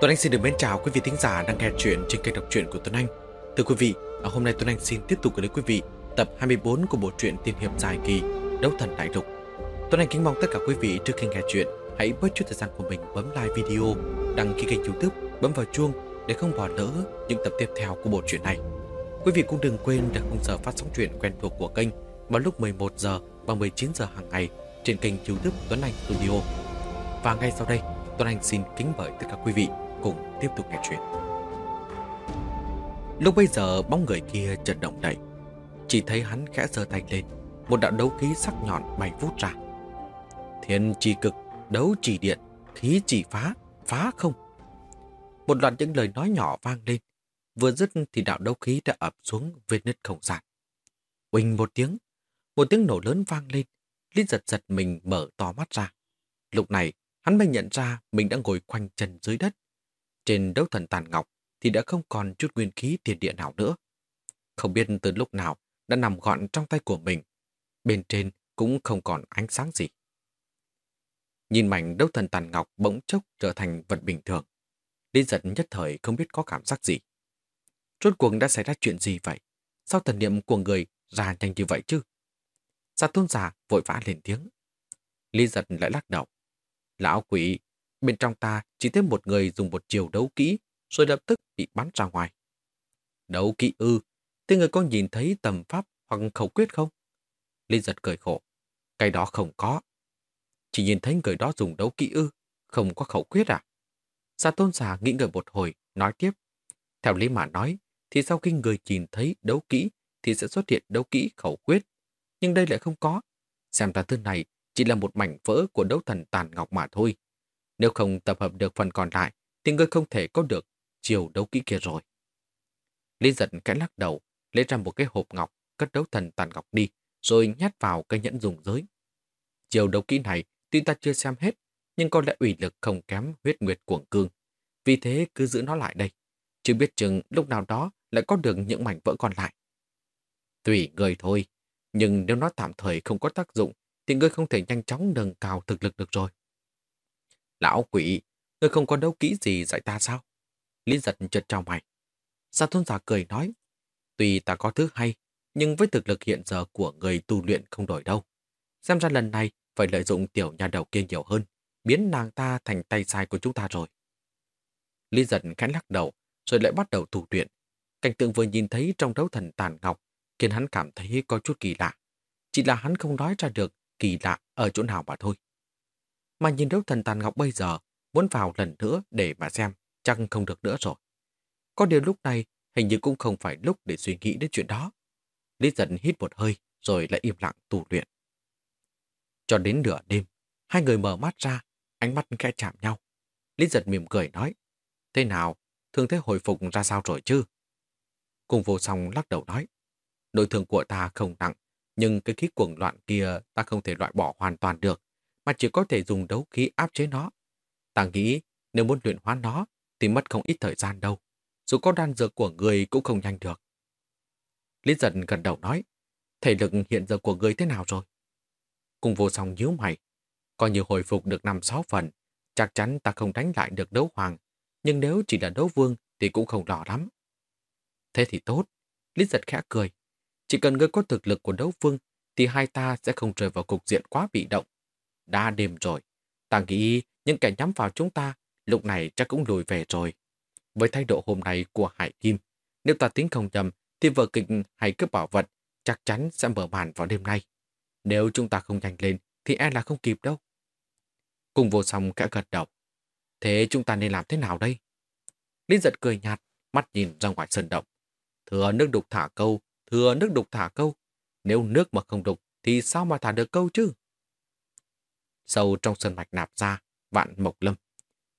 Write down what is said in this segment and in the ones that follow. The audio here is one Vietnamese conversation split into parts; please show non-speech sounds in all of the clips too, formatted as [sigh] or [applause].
Tuấn Anh xin được mến chào quý vị thính giả đang nghe chuyện trên kênh đọc truyện của Tuấn Anh. Thưa quý vị, à, hôm nay Tuấn Anh xin tiếp tục gửi đến quý vị tập 24 của bộ truyện tiên hiệp dài kỳ Đấu Thần Đại Lục. Tuấn Anh kính mong tất cả quý vị trước khi nghe chuyện hãy bớt chút thời gian của mình bấm like video, đăng ký kênh youtube, bấm vào chuông để không bỏ lỡ những tập tiếp theo của bộ truyện này. Quý vị cũng đừng quên đặt khung giờ phát sóng truyện quen thuộc của kênh vào lúc 11 giờ và 19 giờ hàng ngày trên kênh youtube Tuấn Anh Studio. Và ngay sau đây, Tuấn Anh xin kính mời tất cả quý vị cùng tiếp tục nghe chuyện. Lúc bây giờ bóng người kia chợt động đậy, chỉ thấy hắn khẽ giơ tay lên, một đạo đấu khí sắc nhọn bay vút ra. Thiên chi cực, đấu chỉ điện, khí chỉ phá, phá không. Một loạt những lời nói nhỏ vang lên, vừa dứt thì đạo đấu khí đã ập xuống vết nứt không gian. Quỳnh một tiếng, một tiếng nổ lớn vang lên, Lý giật giật mình mở to mắt ra. Lúc này, hắn mới nhận ra mình đã ngồi quanh chân dưới đất. Trên đấu thần tàn ngọc thì đã không còn chút nguyên khí tiền địa nào nữa. Không biết từ lúc nào đã nằm gọn trong tay của mình. Bên trên cũng không còn ánh sáng gì. Nhìn mảnh đấu thần tàn ngọc bỗng chốc trở thành vật bình thường. Lý giật nhất thời không biết có cảm giác gì. Rốt cuộc đã xảy ra chuyện gì vậy? Sao thần niệm của người ra nhanh như vậy chứ? Sa tôn giả vội vã lên tiếng. Lý giật lại lắc đầu. Lão quỷ, bên trong ta chỉ thêm một người dùng một chiều đấu kỹ, rồi lập tức bị bắn ra ngoài. Đấu kỹ ư, thế người có nhìn thấy tầm pháp hoặc khẩu quyết không? Lý giật cười khổ. Cái đó không có. Chỉ nhìn thấy người đó dùng đấu kỹ ư, không có khẩu quyết à? Sa tôn giả nghĩ ngợi một hồi, nói tiếp. Theo lý mà nói, thì sau khi người nhìn thấy đấu kỹ thì sẽ xuất hiện đấu kỹ khẩu quyết. Nhưng đây lại không có. Xem ra thứ này chỉ là một mảnh vỡ của đấu thần tàn ngọc mà thôi. Nếu không tập hợp được phần còn lại, thì ngươi không thể có được chiều đấu kỹ kia rồi. Lý giật cái lắc đầu, lấy ra một cái hộp ngọc, cất đấu thần tàn ngọc đi, rồi nhét vào cây nhẫn dùng giới. Chiều đấu kỹ này, tuy ta chưa xem hết, nhưng có lẽ ủy lực không kém huyết nguyệt cuồng cương. Vì thế cứ giữ nó lại đây. Chưa biết chừng lúc nào đó lại có được những mảnh vỡ còn lại. Tùy người thôi, nhưng nếu nó tạm thời không có tác dụng, thì ngươi không thể nhanh chóng nâng cao thực lực được rồi. Lão quỷ, ngươi không có đấu kỹ gì dạy ta sao? Lý giật chợt trao mày. Sa thôn giả cười nói, tuy ta có thứ hay, nhưng với thực lực hiện giờ của người tu luyện không đổi đâu. Xem ra lần này phải lợi dụng tiểu nhà đầu kia nhiều hơn, biến nàng ta thành tay sai của chúng ta rồi. Lý giật khẽ lắc đầu, rồi lại bắt đầu tu luyện. Cảnh tượng vừa nhìn thấy trong đấu thần tàn ngọc khiến hắn cảm thấy có chút kỳ lạ. Chỉ là hắn không nói ra được kỳ lạ ở chỗ nào mà thôi. Mà nhìn đấu thần tàn ngọc bây giờ, muốn vào lần nữa để mà xem, chắc không được nữa rồi. Có điều lúc này, hình như cũng không phải lúc để suy nghĩ đến chuyện đó. Lý giận hít một hơi, rồi lại im lặng tu luyện. Cho đến nửa đêm, hai người mở mắt ra, ánh mắt khẽ chạm nhau. Lý giật mỉm cười nói, thế nào, thương thế hồi phục ra sao rồi chứ? Cùng vô song lắc đầu nói, nội thương của ta không nặng, nhưng cái khí cuồng loạn kia ta không thể loại bỏ hoàn toàn được, mà chỉ có thể dùng đấu khí áp chế nó. Ta nghĩ nếu muốn luyện hóa nó thì mất không ít thời gian đâu. Dù có đan dược của người cũng không nhanh được. Lý giật gần đầu nói, thể lực hiện giờ của người thế nào rồi? Cùng vô song nhíu mày, coi như hồi phục được 5-6 phần, chắc chắn ta không đánh lại được đấu hoàng, nhưng nếu chỉ là đấu vương thì cũng không lo lắm. Thế thì tốt, Lý giật khẽ cười. Chỉ cần ngươi có thực lực của đấu vương thì hai ta sẽ không rơi vào cục diện quá bị động. Đã đêm rồi, ta nghĩ những kẻ nhắm vào chúng ta lúc này chắc cũng lùi về rồi. Với thái độ hôm nay của Hải Kim, nếu ta tính không nhầm thì vở kịch hay cướp bảo vật chắc chắn sẽ mở màn vào đêm nay. Nếu chúng ta không nhanh lên thì e là không kịp đâu. Cùng vô song kẽ gật đầu. Thế chúng ta nên làm thế nào đây? Linh giật cười nhạt, mắt nhìn ra ngoài sân động. Thừa nước đục thả câu, thừa nước đục thả câu. Nếu nước mà không đục thì sao mà thả được câu chứ? Sâu trong sân mạch nạp ra, vạn mộc lâm.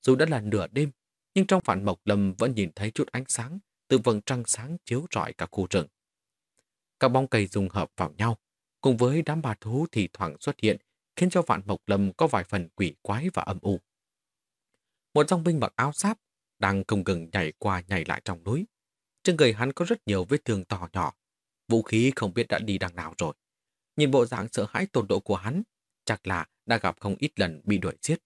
Dù đã là nửa đêm, nhưng trong vạn mộc lâm vẫn nhìn thấy chút ánh sáng từ vầng trăng sáng chiếu rọi cả khu rừng. Các bóng cây dùng hợp vào nhau, cùng với đám bà thú thì thoảng xuất hiện, khiến cho vạn mộc lâm có vài phần quỷ quái và âm u. Một dòng binh mặc áo sáp đang không ngừng nhảy qua nhảy lại trong núi. Trên người hắn có rất nhiều vết thương to nhỏ, vũ khí không biết đã đi đằng nào rồi. Nhìn bộ dạng sợ hãi tột độ của hắn, chắc là đã gặp không ít lần bị đuổi giết.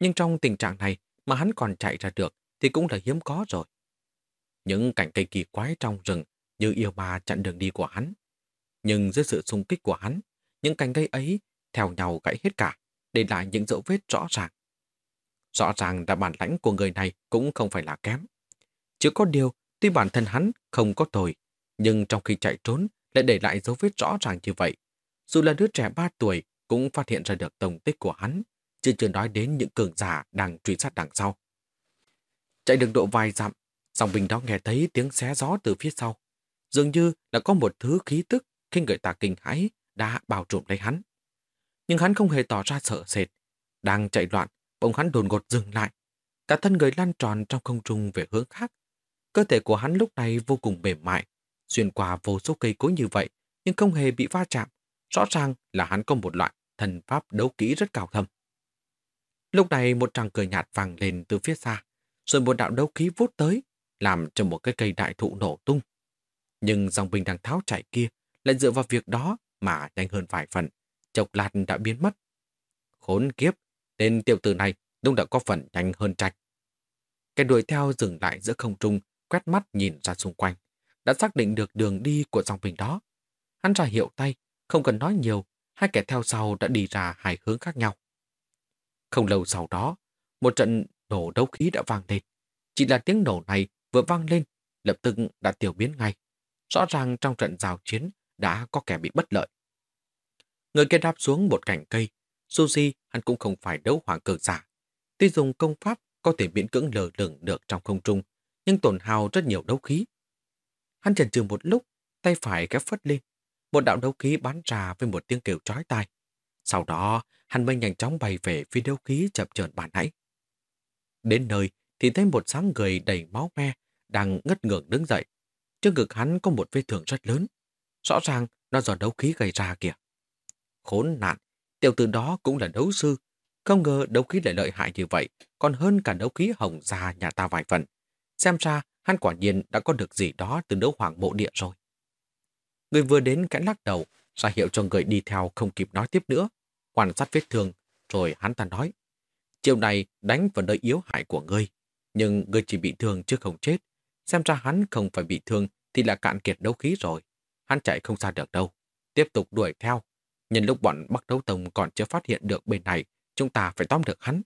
Nhưng trong tình trạng này mà hắn còn chạy ra được thì cũng là hiếm có rồi. Những cảnh cây kỳ quái trong rừng như yêu ma chặn đường đi của hắn. Nhưng dưới sự xung kích của hắn, những cành cây ấy theo nhau gãy hết cả, để lại những dấu vết rõ ràng. Rõ ràng là bản lãnh của người này cũng không phải là kém. Chỉ có điều, tuy bản thân hắn không có tồi, nhưng trong khi chạy trốn lại để lại dấu vết rõ ràng như vậy. Dù là đứa trẻ 3 tuổi cũng phát hiện ra được tổng tích của hắn, chứ chưa nói đến những cường giả đang truy sát đằng sau. Chạy được độ vài dặm, dòng bình đó nghe thấy tiếng xé gió từ phía sau. Dường như là có một thứ khí tức khi người ta kinh hãi đã bao trùm lấy hắn. Nhưng hắn không hề tỏ ra sợ sệt. Đang chạy loạn, bỗng hắn đồn ngột dừng lại. Cả thân người lăn tròn trong không trung về hướng khác. Cơ thể của hắn lúc này vô cùng mềm mại, xuyên qua vô số cây cối như vậy, nhưng không hề bị va chạm. Rõ ràng là hắn có một loại thần pháp đấu kỹ rất cao thâm. Lúc này một tràng cười nhạt vàng lên từ phía xa, rồi một đạo đấu khí vút tới, làm cho một cái cây đại thụ nổ tung. Nhưng dòng binh đang tháo chạy kia lại dựa vào việc đó mà nhanh hơn vài phần, chọc lạt đã biến mất. Khốn kiếp, tên tiểu tử này đúng đã có phần nhanh hơn trạch. Cái đuổi theo dừng lại giữa không trung, quét mắt nhìn ra xung quanh, đã xác định được đường đi của dòng binh đó. Hắn ra hiệu tay, không cần nói nhiều, hai kẻ theo sau đã đi ra hai hướng khác nhau. Không lâu sau đó, một trận nổ đấu khí đã vang lên. Chỉ là tiếng nổ này vừa vang lên, lập tức đã tiêu biến ngay. Rõ ràng trong trận giao chiến đã có kẻ bị bất lợi. Người kia đáp xuống một cành cây. Suzy hắn cũng không phải đấu hoàng cường giả. Tuy dùng công pháp có thể miễn cưỡng lờ lửng được trong không trung, nhưng tổn hao rất nhiều đấu khí. Hắn chần chừ một lúc, tay phải ghép phất lên. Một đạo đấu khí bắn ra với một tiếng kêu trói tai. Sau đó, hắn mới nhanh chóng bay về phía đấu khí chậm chờn bàn nãy. Đến nơi thì thấy một sáng người đầy máu me đang ngất ngưỡng đứng dậy. Trước ngực hắn có một vết thương rất lớn. Rõ ràng nó do đấu khí gây ra kìa. Khốn nạn, tiểu tử đó cũng là đấu sư. Không ngờ đấu khí lại lợi hại như vậy, còn hơn cả đấu khí hồng già nhà ta vài phần. Xem ra hắn quả nhiên đã có được gì đó từ đấu hoàng bộ địa rồi. Người vừa đến kẽ lắc đầu, ra hiệu cho người đi theo không kịp nói tiếp nữa. Quan sát vết thương, rồi hắn ta nói. Chiều này đánh vào nơi yếu hại của ngươi, nhưng ngươi chỉ bị thương chứ không chết. Xem ra hắn không phải bị thương thì là cạn kiệt đấu khí rồi. Hắn chạy không xa được đâu. Tiếp tục đuổi theo. Nhân lúc bọn Bắc Đấu Tông còn chưa phát hiện được bên này, chúng ta phải tóm được hắn.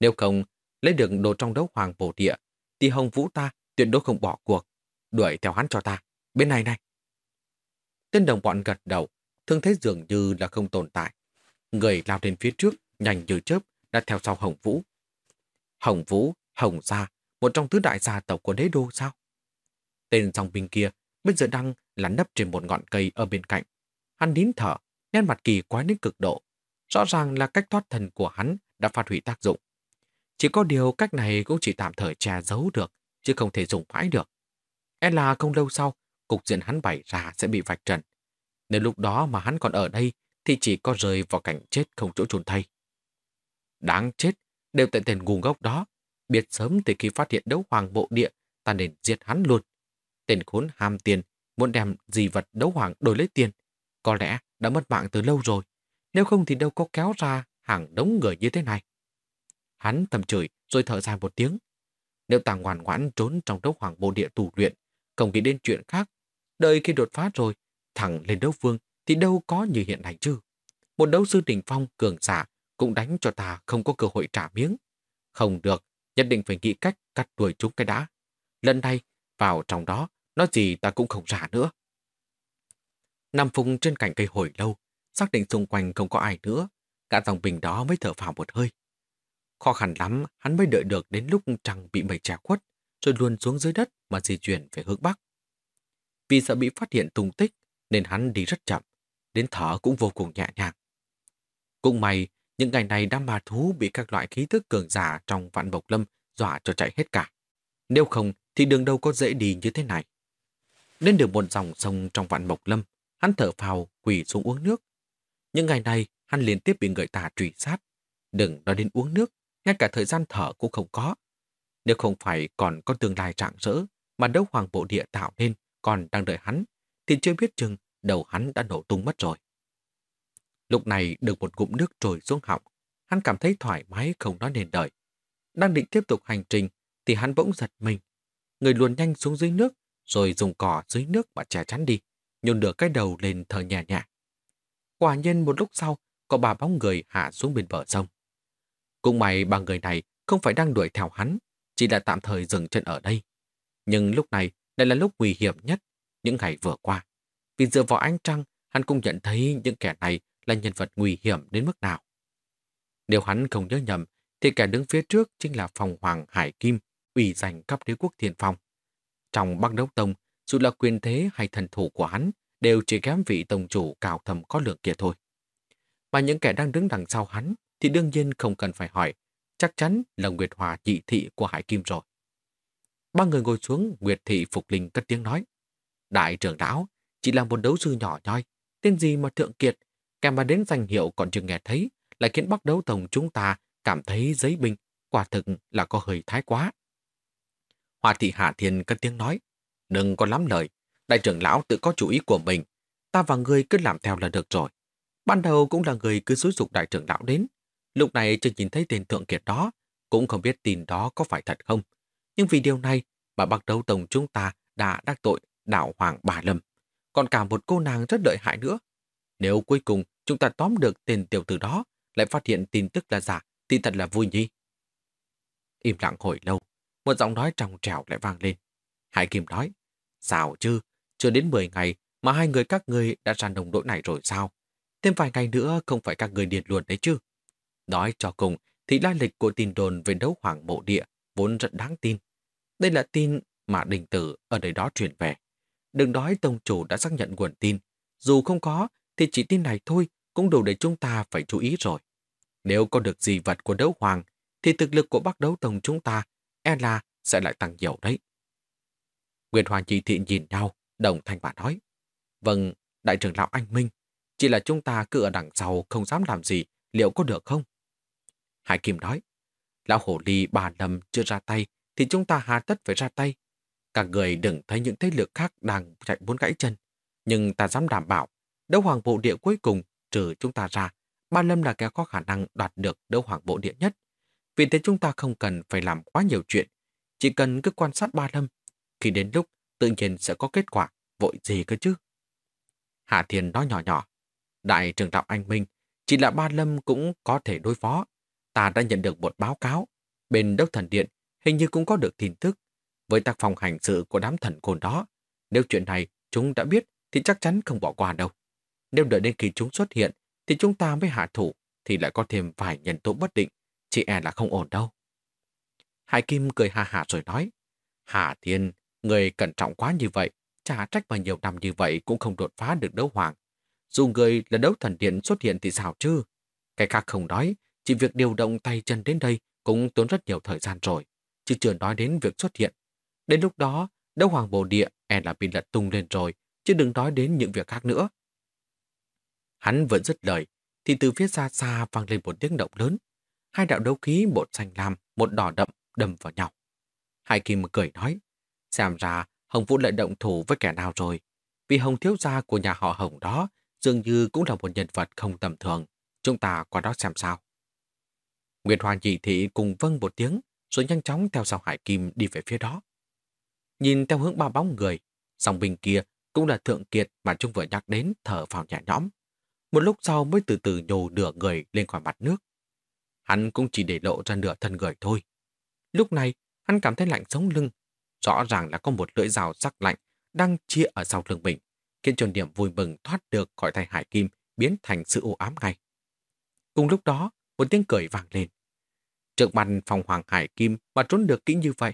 Nếu không, lấy được đồ trong đấu hoàng bổ địa, thì Hồng Vũ ta tuyệt đối không bỏ cuộc. Đuổi theo hắn cho ta. Bên này này. Tên đồng bọn gật đầu, thương thế dường như là không tồn tại. Người lao đến phía trước, nhanh như chớp, đã theo sau Hồng Vũ. Hồng Vũ, Hồng Gia, một trong tứ đại gia tộc của đế đô sao? Tên dòng binh kia bây giờ đang là nấp trên một ngọn cây ở bên cạnh. Hắn nín thở, nét mặt kỳ quái đến cực độ. Rõ ràng là cách thoát thần của hắn đã phát huy tác dụng. Chỉ có điều cách này cũng chỉ tạm thời che giấu được, chứ không thể dùng mãi được. E là không lâu sau, cục diện hắn bày ra sẽ bị vạch trần. Nếu lúc đó mà hắn còn ở đây, thì chỉ có rơi vào cảnh chết không chỗ chôn thay. Đáng chết, đều tại tên ngu ngốc đó. Biết sớm từ khi phát hiện đấu hoàng bộ địa, ta nên giết hắn luôn. Tên khốn ham tiền, muốn đem gì vật đấu hoàng đổi lấy tiền. Có lẽ đã mất mạng từ lâu rồi. Nếu không thì đâu có kéo ra hàng đống người như thế này. Hắn thầm chửi rồi thở dài một tiếng. Nếu ta ngoan ngoãn trốn trong đấu hoàng bộ địa tù luyện, không nghĩ đến chuyện khác, đợi khi đột phá rồi, thẳng lên đấu vương thì đâu có như hiện nay chứ. Một đấu sư đỉnh phong cường giả cũng đánh cho ta không có cơ hội trả miếng. Không được, nhất định phải nghĩ cách cắt đuổi chúng cái đã. Lần này, vào trong đó, nói gì ta cũng không trả nữa. Nằm phùng trên cành cây hồi lâu, xác định xung quanh không có ai nữa, cả dòng bình đó mới thở phào một hơi. Khó khăn lắm, hắn mới đợi được đến lúc trăng bị mây che khuất, rồi luôn xuống dưới đất mà di chuyển về hướng Bắc. Vì sợ bị phát hiện tung tích, nên hắn đi rất chậm, đến thở cũng vô cùng nhẹ nhàng. Cũng may, những ngày này đám ma thú bị các loại khí thức cường giả trong vạn bộc lâm dọa cho chạy hết cả. Nếu không, thì đường đâu có dễ đi như thế này. Đến được một dòng sông trong vạn bộc lâm, hắn thở phào quỳ xuống uống nước. Những ngày này, hắn liên tiếp bị người ta truy sát. Đừng nói đến uống nước, ngay cả thời gian thở cũng không có. Nếu không phải còn có tương lai trạng rỡ mà đấu hoàng bộ địa tạo nên còn đang đợi hắn, thì chưa biết chừng đầu hắn đã nổ tung mất rồi. Lúc này được một ngụm nước trồi xuống họng, hắn cảm thấy thoải mái không nói nên đợi. đang định tiếp tục hành trình, thì hắn bỗng giật mình. Người luồn nhanh xuống dưới nước, rồi dùng cỏ dưới nước mà che chắn đi, nhôn được cái đầu lên thở nhẹ nhẹ. Quả nhiên một lúc sau, có ba bóng người hạ xuống bên bờ sông. Cũng may ba người này không phải đang đuổi theo hắn, chỉ là tạm thời dừng chân ở đây. Nhưng lúc này lại là lúc nguy hiểm nhất những ngày vừa qua. Vì dựa vào ánh trăng, hắn cũng nhận thấy những kẻ này là nhân vật nguy hiểm đến mức nào. Nếu hắn không nhớ nhầm, thì kẻ đứng phía trước chính là Phòng Hoàng Hải Kim, ủy giành cấp đế quốc thiên phong. Trong bắc đấu tông, dù là quyền thế hay thần thủ của hắn, đều chỉ kém vị tông chủ cao thầm có lượng kia thôi. Mà những kẻ đang đứng đằng sau hắn thì đương nhiên không cần phải hỏi, chắc chắn là Nguyệt Hòa nhị thị của Hải Kim rồi. Ba người ngồi xuống, Nguyệt thị Phục Linh cất tiếng nói. Đại trưởng lão, chỉ là một đấu sư nhỏ nhoi, tên gì mà thượng kiệt, kèm mà đến danh hiệu còn chưa nghe thấy, lại khiến bắc đấu tổng chúng ta cảm thấy giấy binh, quả thực là có hơi thái quá. Hòa thị Hạ Thiên cất tiếng nói, đừng có lắm lời, đại trưởng lão tự có chủ ý của mình, ta và người cứ làm theo là được rồi. Ban đầu cũng là người cứ xúi dục đại trưởng lão đến, lúc này chưa nhìn thấy tên thượng kiệt đó, cũng không biết tin đó có phải thật không. Nhưng vì điều này mà bác đấu tổng chúng ta đã đắc tội đạo hoàng bà lâm, còn cả một cô nàng rất lợi hại nữa. Nếu cuối cùng chúng ta tóm được tên tiểu tử đó, lại phát hiện tin tức là giả, thì thật là vui nhi. Im lặng hồi lâu, một giọng nói trong trẻo lại vang lên. Hải Kim nói, sao chứ, chưa đến 10 ngày mà hai người các ngươi đã ra đồng đội này rồi sao? Thêm vài ngày nữa không phải các người điệt luôn đấy chứ. Nói cho cùng thì lai lịch của tin đồn về đấu hoàng mộ địa vốn rất đáng tin. Đây là tin mà đình tử ở nơi đó truyền về. Đừng nói tông chủ đã xác nhận nguồn tin. Dù không có thì chỉ tin này thôi cũng đủ để chúng ta phải chú ý rồi. Nếu có được gì vật của đấu hoàng thì thực lực của bắc đấu tông chúng ta e là sẽ lại tăng nhiều đấy. Nguyệt Hoàng chỉ thị nhìn nhau, đồng thanh bà nói. Vâng, đại trưởng lão anh Minh, chỉ là chúng ta cứ ở đằng sau không dám làm gì, liệu có được không? Hải Kim nói, lão hổ ly bà lâm chưa ra tay, thì chúng ta hà tất phải ra tay. Các người đừng thấy những thế lực khác đang chạy bốn gãy chân. Nhưng ta dám đảm bảo, đấu hoàng bộ địa cuối cùng, trừ chúng ta ra, ba lâm là kẻ có khả năng đoạt được đấu hoàng bộ địa nhất. Vì thế chúng ta không cần phải làm quá nhiều chuyện, chỉ cần cứ quan sát ba lâm. Khi đến lúc, tự nhiên sẽ có kết quả, vội gì cơ chứ? Hạ Thiên nói nhỏ nhỏ, đại trưởng đạo anh Minh, chỉ là ba lâm cũng có thể đối phó. Ta đã nhận được một báo cáo, bên đốc thần điện hình như cũng có được tin tức. Với tác phong hành sự của đám thần côn đó, nếu chuyện này chúng đã biết thì chắc chắn không bỏ qua đâu. Nếu đợi đến khi chúng xuất hiện thì chúng ta mới hạ thủ thì lại có thêm vài nhân tố bất định, chị e là không ổn đâu. Hải Kim cười hà hà rồi nói, Hà Thiên, người cẩn trọng quá như vậy, chả trách mà nhiều năm như vậy cũng không đột phá được đấu hoàng. Dù người là đấu thần điện xuất hiện thì sao chứ? Cái khác không nói, chỉ việc điều động tay chân đến đây cũng tốn rất nhiều thời gian rồi, chứ chưa nói đến việc xuất hiện. Đến lúc đó, đấu hoàng bồ địa e là bị lật tung lên rồi, chứ đừng nói đến những việc khác nữa. Hắn vẫn dứt lời, thì từ phía xa xa vang lên một tiếng động lớn. Hai đạo đấu khí, một xanh lam, một đỏ đậm, đâm vào nhau. Hai Kim cười nói, xem ra Hồng Vũ lại động thủ với kẻ nào rồi. Vì Hồng thiếu gia của nhà họ Hồng đó dường như cũng là một nhân vật không tầm thường. Chúng ta qua đó xem sao. Nguyệt hoàng chỉ thị cùng vâng một tiếng, rồi nhanh chóng theo sau Hải Kim đi về phía đó. Nhìn theo hướng ba bóng người, dòng bình kia cũng là thượng kiệt mà chúng vừa nhắc đến thở vào nhẹ nhõm. Một lúc sau mới từ từ nhô nửa người lên khỏi mặt nước. Hắn cũng chỉ để lộ ra nửa thân người thôi. Lúc này, hắn cảm thấy lạnh sống lưng. Rõ ràng là có một lưỡi rào sắc lạnh đang chia ở sau lưng mình, khiến cho niềm vui mừng thoát được khỏi tay Hải Kim biến thành sự u ám ngay. Cùng lúc đó, một tiếng cười vang lên. Trước mặt phòng hoàng Hải Kim mà trốn được kỹ như vậy,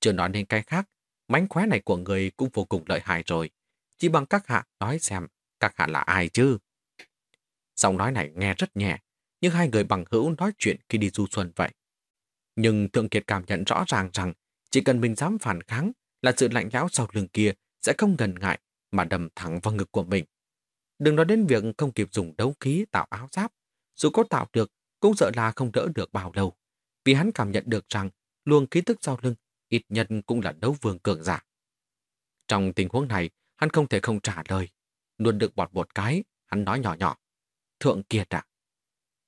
chưa nói đến cái khác, mánh khóe này của người cũng vô cùng lợi hại rồi. Chỉ bằng các hạ nói xem, các hạ là ai chứ? Giọng nói này nghe rất nhẹ, nhưng hai người bằng hữu nói chuyện khi đi du xuân vậy. Nhưng Thượng Kiệt cảm nhận rõ ràng rằng chỉ cần mình dám phản kháng là sự lạnh lẽo sau lưng kia sẽ không ngần ngại mà đầm thẳng vào ngực của mình. Đừng nói đến việc không kịp dùng đấu khí tạo áo giáp. Dù có tạo được, cũng sợ là không đỡ được bao lâu. Vì hắn cảm nhận được rằng luồng khí tức sau lưng ít nhất cũng là đấu vương cường giả. Trong tình huống này, hắn không thể không trả lời. Luôn được bọt một cái, hắn nói nhỏ nhỏ. Thượng Kiệt à?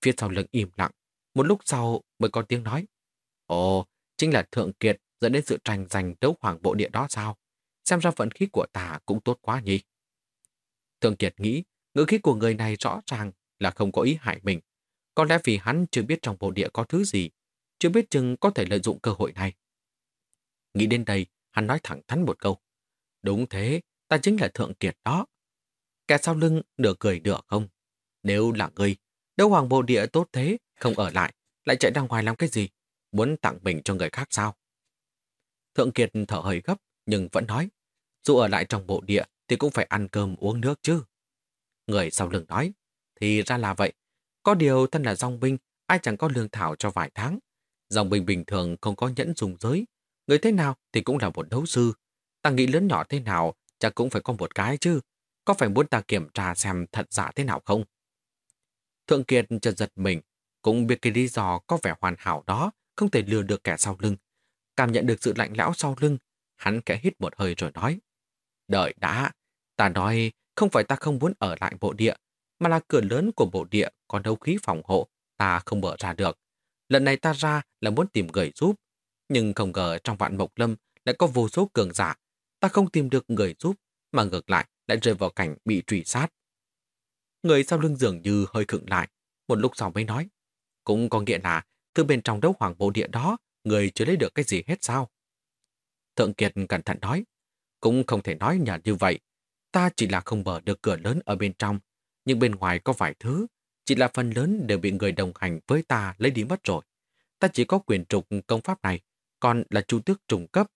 Phía sau lưng im lặng, một lúc sau mới có tiếng nói. Ồ, chính là thượng kiệt dẫn đến sự tranh giành đấu hoàng bộ địa đó sao? Xem ra vận khí của ta cũng tốt quá nhỉ? Thượng kiệt nghĩ, ngữ khí của người này rõ ràng là không có ý hại mình. Có lẽ vì hắn chưa biết trong bộ địa có thứ gì, chưa biết chừng có thể lợi dụng cơ hội này. Nghĩ đến đây, hắn nói thẳng thắn một câu. Đúng thế, ta chính là thượng kiệt đó. Kẻ sau lưng nửa cười nửa không. Nếu là ngươi, đâu hoàng bộ địa tốt thế, không ở lại, lại chạy ra ngoài làm cái gì? Muốn tặng mình cho người khác sao? Thượng Kiệt thở hơi gấp, nhưng vẫn nói, dù ở lại trong bộ địa thì cũng phải ăn cơm uống nước chứ. Người sau lưng nói, thì ra là vậy. Có điều thân là dòng binh, ai chẳng có lương thảo cho vài tháng. Dòng bình bình thường không có nhẫn dùng giới. Người thế nào thì cũng là một đấu sư. Ta nghĩ lớn nhỏ thế nào, chắc cũng phải có một cái chứ. Có phải muốn ta kiểm tra xem thật giả thế nào không? Thượng Kiệt chợt giật mình, cũng biết cái lý do có vẻ hoàn hảo đó không thể lừa được kẻ sau lưng. Cảm nhận được sự lạnh lẽo sau lưng, hắn kẽ hít một hơi rồi nói. Đợi đã, ta nói không phải ta không muốn ở lại bộ địa, mà là cửa lớn của bộ địa có đấu khí phòng hộ, ta không mở ra được. Lần này ta ra là muốn tìm người giúp, nhưng không ngờ trong vạn mộc lâm lại có vô số cường giả. Ta không tìm được người giúp, mà ngược lại lại rơi vào cảnh bị truy sát. Người sau lưng dường như hơi khựng lại, một lúc sau mới nói. Cũng có nghĩa là từ bên trong đấu hoàng bộ địa đó, người chưa lấy được cái gì hết sao? Thượng Kiệt cẩn thận nói, cũng không thể nói nhờ như vậy. Ta chỉ là không mở được cửa lớn ở bên trong, nhưng bên ngoài có vài thứ, chỉ là phần lớn đều bị người đồng hành với ta lấy đi mất rồi. Ta chỉ có quyền trục công pháp này, còn là chu tước trùng cấp.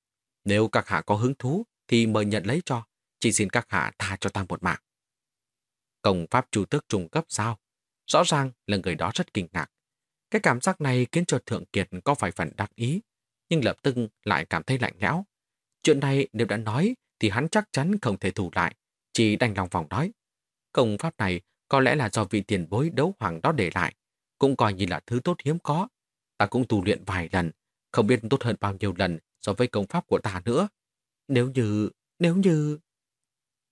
Nếu các hạ có hứng thú, thì mời nhận lấy cho. Chỉ xin các hạ tha cho ta một mạng. Công pháp chu tước trùng cấp sao? Rõ ràng là người đó rất kinh ngạc. Cái cảm giác này khiến cho Thượng Kiệt có phải phần đắc ý, nhưng lập tức lại cảm thấy lạnh lẽo. Chuyện này nếu đã nói thì hắn chắc chắn không thể thủ lại, chỉ đành lòng vòng nói. Công pháp này có lẽ là do vị tiền bối đấu hoàng đó để lại, cũng coi như là thứ tốt hiếm có. Ta cũng tu luyện vài lần, không biết tốt hơn bao nhiêu lần so với công pháp của ta nữa. Nếu như, nếu như...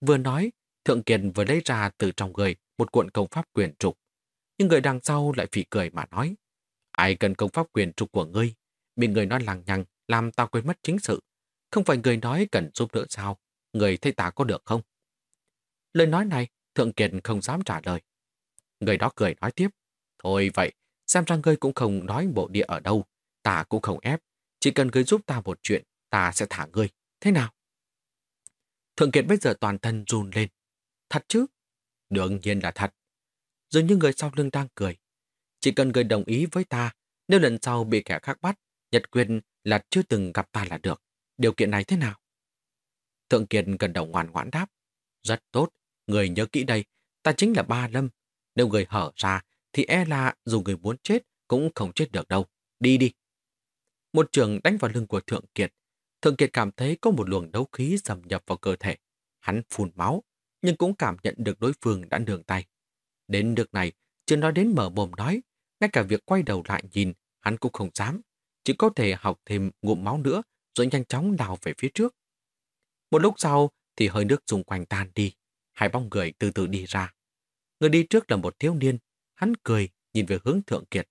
Vừa nói, Thượng Kiệt vừa lấy ra từ trong người một cuộn công pháp quyền trục. Nhưng người đằng sau lại phỉ cười mà nói. Ai cần công pháp quyền trục của ngươi? Bị người nói lằng nhằng, làm ta quên mất chính sự. Không phải người nói cần giúp đỡ sao? Người thấy ta có được không? Lời nói này, Thượng Kiệt không dám trả lời. Người đó cười nói tiếp. Thôi vậy, xem ra ngươi cũng không nói bộ địa ở đâu. Ta cũng không ép. Chỉ cần ngươi giúp ta một chuyện, ta sẽ thả ngươi. Thế nào? Thượng Kiệt bây giờ toàn thân run lên. Thật chứ? Đương nhiên là thật. Dường như người sau lưng đang cười. Chỉ cần người đồng ý với ta, nếu lần sau bị kẻ khác bắt, Nhật Quyên là chưa từng gặp ta là được. Điều kiện này thế nào? Thượng Kiệt gần đầu ngoan ngoãn đáp. Rất tốt, người nhớ kỹ đây, ta chính là Ba Lâm. Nếu người hở ra, thì e là dù người muốn chết cũng không chết được đâu. Đi đi. Một trường đánh vào lưng của Thượng Kiệt. Thượng Kiệt cảm thấy có một luồng đấu khí xâm nhập vào cơ thể. Hắn phun máu, nhưng cũng cảm nhận được đối phương đã đường tay. Đến được này, chưa nói đến mở mồm nói, ngay cả việc quay đầu lại nhìn, hắn cũng không dám. Chỉ có thể học thêm ngụm máu nữa, rồi nhanh chóng đào về phía trước. Một lúc sau thì hơi nước xung quanh tan đi, hai bóng người từ từ đi ra. Người đi trước là một thiếu niên, hắn cười nhìn về hướng Thượng Kiệt.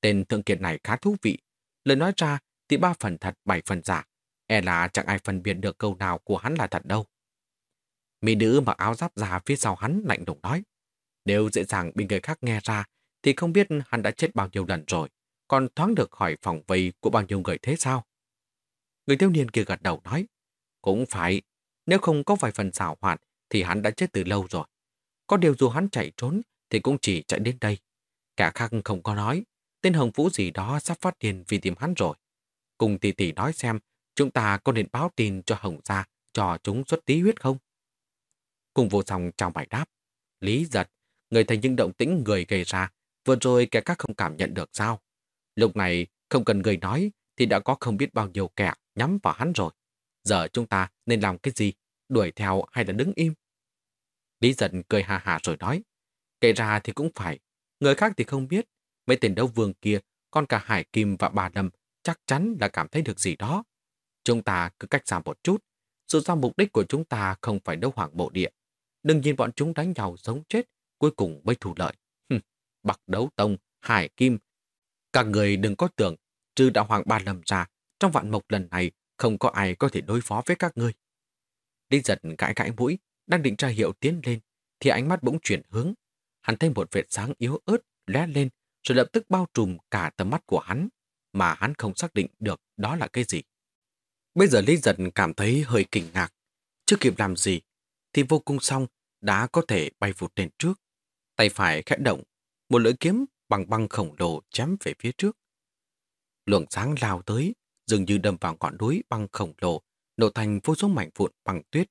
Tên Thượng Kiệt này khá thú vị, lời nói ra thì ba phần thật bảy phần giả, e là chẳng ai phân biệt được câu nào của hắn là thật đâu. Mỹ nữ mặc áo giáp già phía sau hắn lạnh lùng nói. Nếu dễ dàng bị người khác nghe ra, thì không biết hắn đã chết bao nhiêu lần rồi, còn thoáng được khỏi phòng vây của bao nhiêu người thế sao? Người thiếu niên kia gật đầu nói, cũng phải, nếu không có vài phần xảo hoạt thì hắn đã chết từ lâu rồi. Có điều dù hắn chạy trốn thì cũng chỉ chạy đến đây. Cả khác không có nói, tên Hồng Vũ gì đó sắp phát điên vì tìm hắn rồi. Cùng tỷ tỷ nói xem, chúng ta có nên báo tin cho Hồng gia cho chúng xuất tí huyết không? Cùng vô song trong bài đáp. Lý giật, người thấy những động tĩnh người gây ra, vừa rồi kẻ khác không cảm nhận được sao? Lúc này, không cần người nói, thì đã có không biết bao nhiêu kẻ nhắm vào hắn rồi. Giờ chúng ta nên làm cái gì? Đuổi theo hay là đứng im? Lý giận cười hà hà rồi nói. Kể ra thì cũng phải. Người khác thì không biết. Mấy tên đấu vương kia, con cả Hải Kim và bà Lâm chắc chắn là cảm thấy được gì đó. Chúng ta cứ cách xa một chút. Dù sao mục đích của chúng ta không phải đấu hoàng bộ địa, Đừng nhìn bọn chúng đánh nhau sống chết, cuối cùng mới thủ lợi. [laughs] Bạc đấu tông, hải kim. Các người đừng có tưởng Trừ đạo hoàng ba Lâm ra, trong vạn mộc lần này không có ai có thể đối phó với các ngươi. Lý giật gãi gãi mũi, đang định tra hiệu tiến lên, thì ánh mắt bỗng chuyển hướng. Hắn thấy một vệt sáng yếu ớt lóe lên, rồi lập tức bao trùm cả tầm mắt của hắn, mà hắn không xác định được đó là cái gì. Bây giờ Lý giật cảm thấy hơi kinh ngạc. Chưa kịp làm gì, thì vô cùng xong đã có thể bay vụt lên trước. Tay phải khẽ động, một lưỡi kiếm bằng băng khổng lồ chém về phía trước. Luồng sáng lao tới, dường như đâm vào ngọn núi băng khổng lồ, nổ thành vô số mảnh vụn bằng tuyết,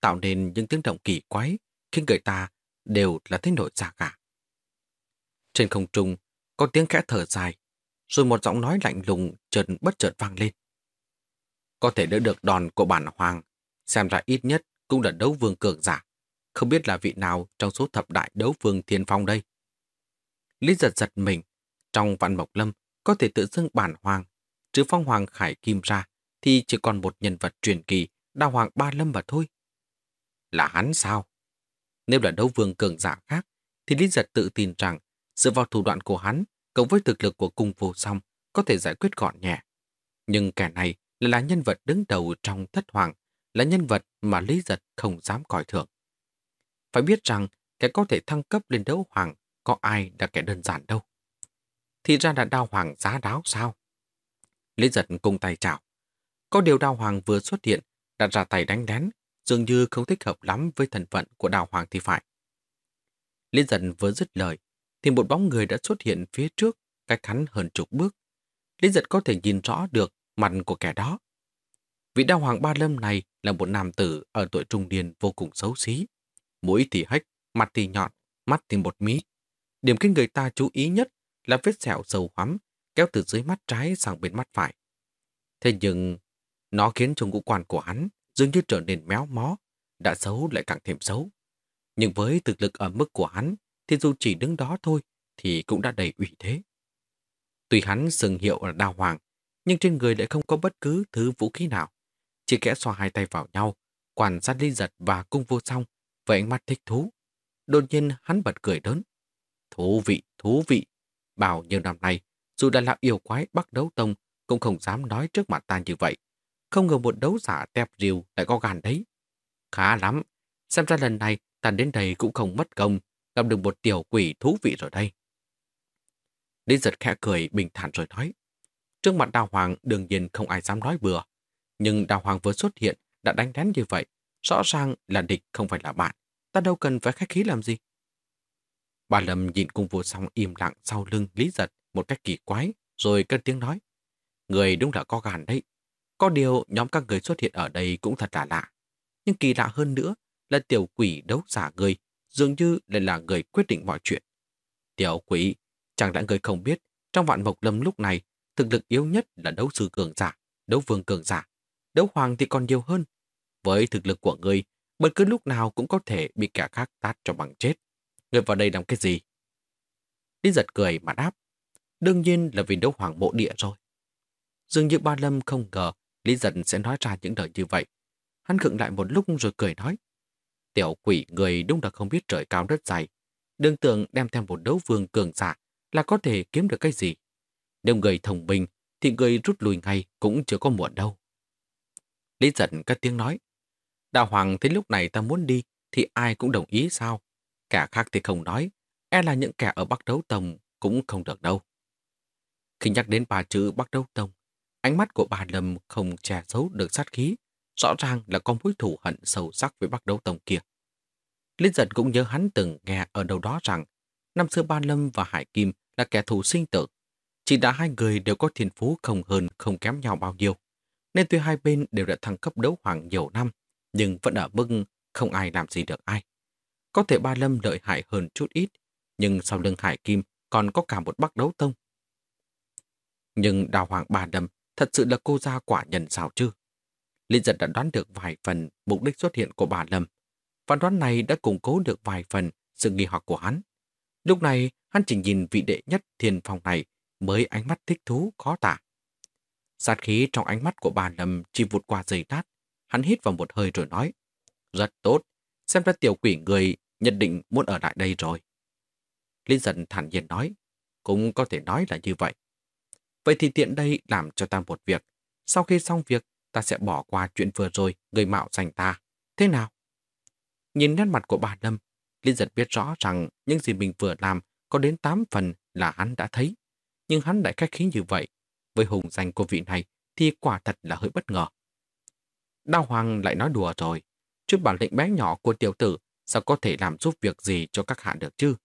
tạo nên những tiếng động kỳ quái khiến người ta đều là thấy nổi da gà. Trên không trung có tiếng khẽ thở dài, rồi một giọng nói lạnh lùng chợt bất chợt vang lên. Có thể đỡ được đòn của bản hoàng, xem ra ít nhất cũng là đấu vương cường giả. Không biết là vị nào trong số thập đại đấu vương thiên phong đây. Lý giật giật mình, trong vạn mộc lâm có thể tự xưng bản hoàng, trừ phong hoàng khải kim ra, thì chỉ còn một nhân vật truyền kỳ, đa hoàng ba lâm mà thôi. Là hắn sao? Nếu là đấu vương cường giả khác, thì Lý giật tự tin rằng dựa vào thủ đoạn của hắn cộng với thực lực của cung vô song có thể giải quyết gọn nhẹ. Nhưng kẻ này là, là nhân vật đứng đầu trong thất hoàng, là nhân vật mà Lý Giật không dám coi thường. Phải biết rằng kẻ có thể thăng cấp lên đấu hoàng có ai là kẻ đơn giản đâu. Thì ra là đao hoàng giá đáo sao? Lý Giật cung tay chào. Có điều đao hoàng vừa xuất hiện đã ra tay đánh đén, dường như không thích hợp lắm với thần phận của đào hoàng thì phải. Liên dần vừa dứt lời, thì một bóng người đã xuất hiện phía trước, cách hắn hơn chục bước. Liên Giật có thể nhìn rõ được mặt của kẻ đó. Vị đao hoàng ba lâm này là một nam tử ở tuổi trung niên vô cùng xấu xí. Mũi thì hách, mặt thì nhọn, mắt thì một mí. Điểm khiến người ta chú ý nhất là vết sẹo sâu hoắm kéo từ dưới mắt trái sang bên mắt phải. Thế nhưng, nó khiến cho ngũ quan của hắn dường như trở nên méo mó, đã xấu lại càng thêm xấu. Nhưng với thực lực ở mức của hắn, thì dù chỉ đứng đó thôi, thì cũng đã đầy ủy thế. Tuy hắn sừng hiệu là đao hoàng, nhưng trên người lại không có bất cứ thứ vũ khí nào. Chỉ kẽ xoa hai tay vào nhau, quản sát ly giật và cung vô song với ánh mắt thích thú. Đột nhiên hắn bật cười đớn. Thú vị, thú vị. Bao nhiêu năm nay, dù đã là yêu quái bắt đấu tông, cũng không dám nói trước mặt ta như vậy. Không ngờ một đấu giả đẹp rìu lại có gan đấy. Khá lắm, xem ra lần này ta đến đây cũng không mất công, gặp được một tiểu quỷ thú vị rồi đây. Lý giật khẽ cười bình thản rồi nói. Trước mặt đào hoàng đương nhiên không ai dám nói bừa. Nhưng đào hoàng vừa xuất hiện đã đánh đén như vậy. Rõ ràng là địch không phải là bạn. Ta đâu cần phải khách khí làm gì. Bà Lâm nhìn cung vô song im lặng sau lưng Lý giật một cách kỳ quái, rồi cất tiếng nói. Người đúng là có gàn đấy. Có điều nhóm các người xuất hiện ở đây cũng thật là lạ. Nhưng kỳ lạ hơn nữa là tiểu quỷ đấu giả người, dường như lại là người quyết định mọi chuyện. Tiểu quỷ, chẳng lẽ người không biết, trong vạn mộc lâm lúc này, thực lực yếu nhất là đấu sư cường giả, đấu vương cường giả. Đấu hoàng thì còn nhiều hơn. Với thực lực của người, bất cứ lúc nào cũng có thể bị kẻ khác tát cho bằng chết. Người vào đây làm cái gì? Lý giật cười mà đáp. Đương nhiên là vì đấu hoàng bộ địa rồi. Dường như ba lâm không ngờ Lý giật sẽ nói ra những lời như vậy. Hắn khựng lại một lúc rồi cười nói. Tiểu quỷ người đúng là không biết trời cao đất dày. Đương tưởng đem theo một đấu vương cường giả là có thể kiếm được cái gì. Nếu người thông minh thì người rút lui ngay cũng chưa có muộn đâu. Lý giận cất tiếng nói. Đạo Hoàng thấy lúc này ta muốn đi thì ai cũng đồng ý sao? Kẻ khác thì không nói. E là những kẻ ở Bắc Đấu Tông cũng không được đâu. Khi nhắc đến ba chữ Bắc Đấu Tông, ánh mắt của bà Lâm không che giấu được sát khí, rõ ràng là có mối thù hận sâu sắc với Bắc Đấu Tông kia. Linh giật cũng nhớ hắn từng nghe ở đâu đó rằng năm xưa Ba Lâm và Hải Kim là kẻ thù sinh tử. Chỉ đã hai người đều có thiên phú không hơn không kém nhau bao nhiêu. Nên tuy hai bên đều đã thăng cấp đấu hoàng nhiều năm, nhưng vẫn ở bưng không ai làm gì được ai. Có thể Ba Lâm lợi hại hơn chút ít, nhưng sau lưng Hải Kim còn có cả một bắc đấu tông. Nhưng đào hoàng Ba Lâm thật sự là cô gia quả nhân sao chứ? Linh giật đã đoán được vài phần mục đích xuất hiện của bà Lâm. Phán đoán này đã củng cố được vài phần sự nghi hoặc của hắn. Lúc này, hắn chỉ nhìn vị đệ nhất thiên phòng này mới ánh mắt thích thú khó tả. Sát khí trong ánh mắt của bà Lâm chỉ vụt qua giây lát. Hắn hít vào một hơi rồi nói. Rất tốt, xem ra tiểu quỷ người nhận định muốn ở lại đây rồi. Linh dần thản nhiên nói. Cũng có thể nói là như vậy. Vậy thì tiện đây làm cho ta một việc. Sau khi xong việc, ta sẽ bỏ qua chuyện vừa rồi người mạo dành ta. Thế nào? Nhìn nét mặt của bà Lâm, Lý giật biết rõ rằng những gì mình vừa làm có đến 8 phần là hắn đã thấy. Nhưng hắn lại khách khí như vậy. Với hùng danh của vị này thì quả thật là hơi bất ngờ. Đao Hoàng lại nói đùa rồi. Chút bản lĩnh bé nhỏ của tiểu tử sao có thể làm giúp việc gì cho các hạ được chứ?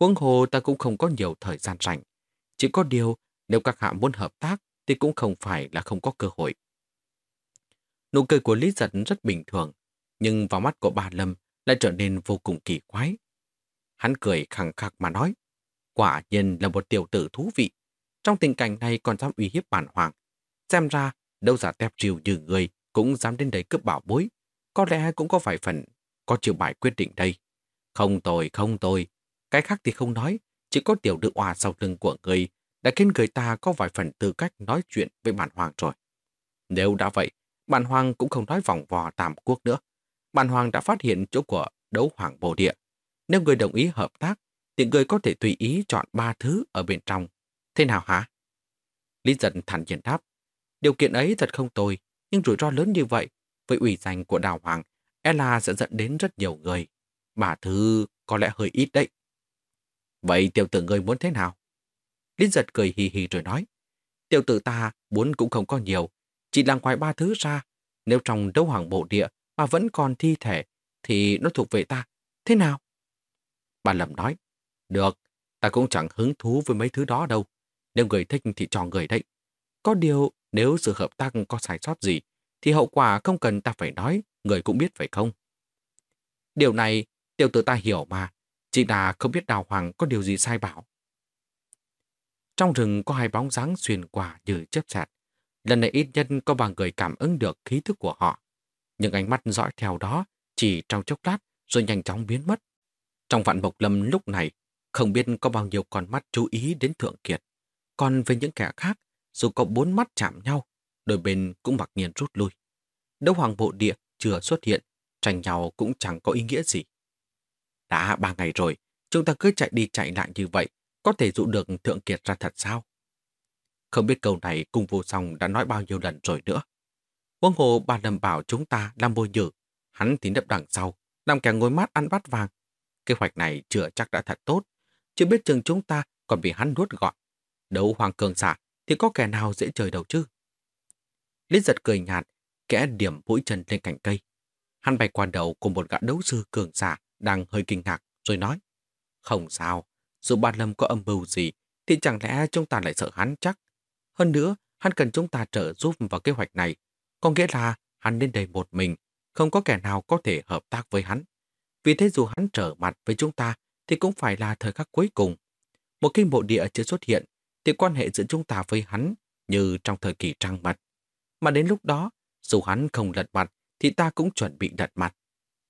Huống hồ ta cũng không có nhiều thời gian rảnh. Chỉ có điều, nếu các hạ muốn hợp tác thì cũng không phải là không có cơ hội. Nụ cười của Lý Giật rất bình thường, nhưng vào mắt của bà Lâm lại trở nên vô cùng kỳ quái. Hắn cười khẳng khắc mà nói, quả nhiên là một tiểu tử thú vị. Trong tình cảnh này còn dám uy hiếp bản hoàng. Xem ra, đâu giả tép triều như người cũng dám đến đây cướp bảo bối. Có lẽ cũng có vài phần có chiều bài quyết định đây. Không tồi không tồi, Cái khác thì không nói, chỉ có tiểu nữ hòa sau lưng của người đã khiến người ta có vài phần tư cách nói chuyện với bản hoàng rồi. Nếu đã vậy, bản hoàng cũng không nói vòng vò tam quốc nữa. Bản hoàng đã phát hiện chỗ của đấu hoàng bồ địa. Nếu người đồng ý hợp tác, thì người có thể tùy ý chọn ba thứ ở bên trong. Thế nào hả? Lý giận thản nhiên đáp. Điều kiện ấy thật không tồi, nhưng rủi ro lớn như vậy, với ủy danh của đào hoàng, Ella sẽ dẫn đến rất nhiều người. Bà thứ có lẽ hơi ít đấy. Vậy tiểu tử người muốn thế nào? Lý giật cười hì hì rồi nói. Tiểu tử ta muốn cũng không có nhiều, chỉ là ngoài ba thứ ra. Nếu trong đấu hoàng bộ địa mà vẫn còn thi thể, thì nó thuộc về ta. Thế nào? Bà Lâm nói. Được, ta cũng chẳng hứng thú với mấy thứ đó đâu. Nếu người thích thì cho người đấy. Có điều, nếu sự hợp tác có sai sót gì, thì hậu quả không cần ta phải nói, người cũng biết phải không? Điều này, tiểu tử ta hiểu mà, chỉ là không biết đào hoàng có điều gì sai bảo. Trong rừng có hai bóng dáng xuyên qua như chớp xẹt. Lần này ít nhân có ba người cảm ứng được khí thức của họ. những ánh mắt dõi theo đó chỉ trong chốc lát rồi nhanh chóng biến mất. Trong vạn mộc lâm lúc này, không biết có bao nhiêu con mắt chú ý đến Thượng Kiệt. Còn về những kẻ khác, dù có bốn mắt chạm nhau, đôi bên cũng mặc nhiên rút lui. Đấu hoàng bộ địa chưa xuất hiện, tranh nhau cũng chẳng có ý nghĩa gì. Đã ba ngày rồi, chúng ta cứ chạy đi chạy lại như vậy, có thể dụ được Thượng Kiệt ra thật sao? Không biết câu này cùng vô song đã nói bao nhiêu lần rồi nữa. Huống hồ bà Lâm bảo chúng ta làm bồi nhử, hắn thì nấp đằng sau, làm kẻ ngồi mát ăn bát vàng. Kế hoạch này chưa chắc đã thật tốt, chưa biết chừng chúng ta còn bị hắn nuốt gọn. Đấu hoàng cường giả thì có kẻ nào dễ chơi đầu chứ? Lý giật cười nhạt, kẽ điểm mũi chân lên cành cây. Hắn bay qua đầu của một gã đấu sư cường giả đang hơi kinh ngạc rồi nói Không sao, dù ba lâm có âm mưu gì thì chẳng lẽ chúng ta lại sợ hắn chắc. Hơn nữa, hắn cần chúng ta trợ giúp vào kế hoạch này. Có nghĩa là hắn đến đây một mình, không có kẻ nào có thể hợp tác với hắn. Vì thế dù hắn trở mặt với chúng ta thì cũng phải là thời khắc cuối cùng. Một khi bộ địa chưa xuất hiện thì quan hệ giữa chúng ta với hắn như trong thời kỳ trăng mật. Mà đến lúc đó, dù hắn không lật mặt thì ta cũng chuẩn bị lật mặt.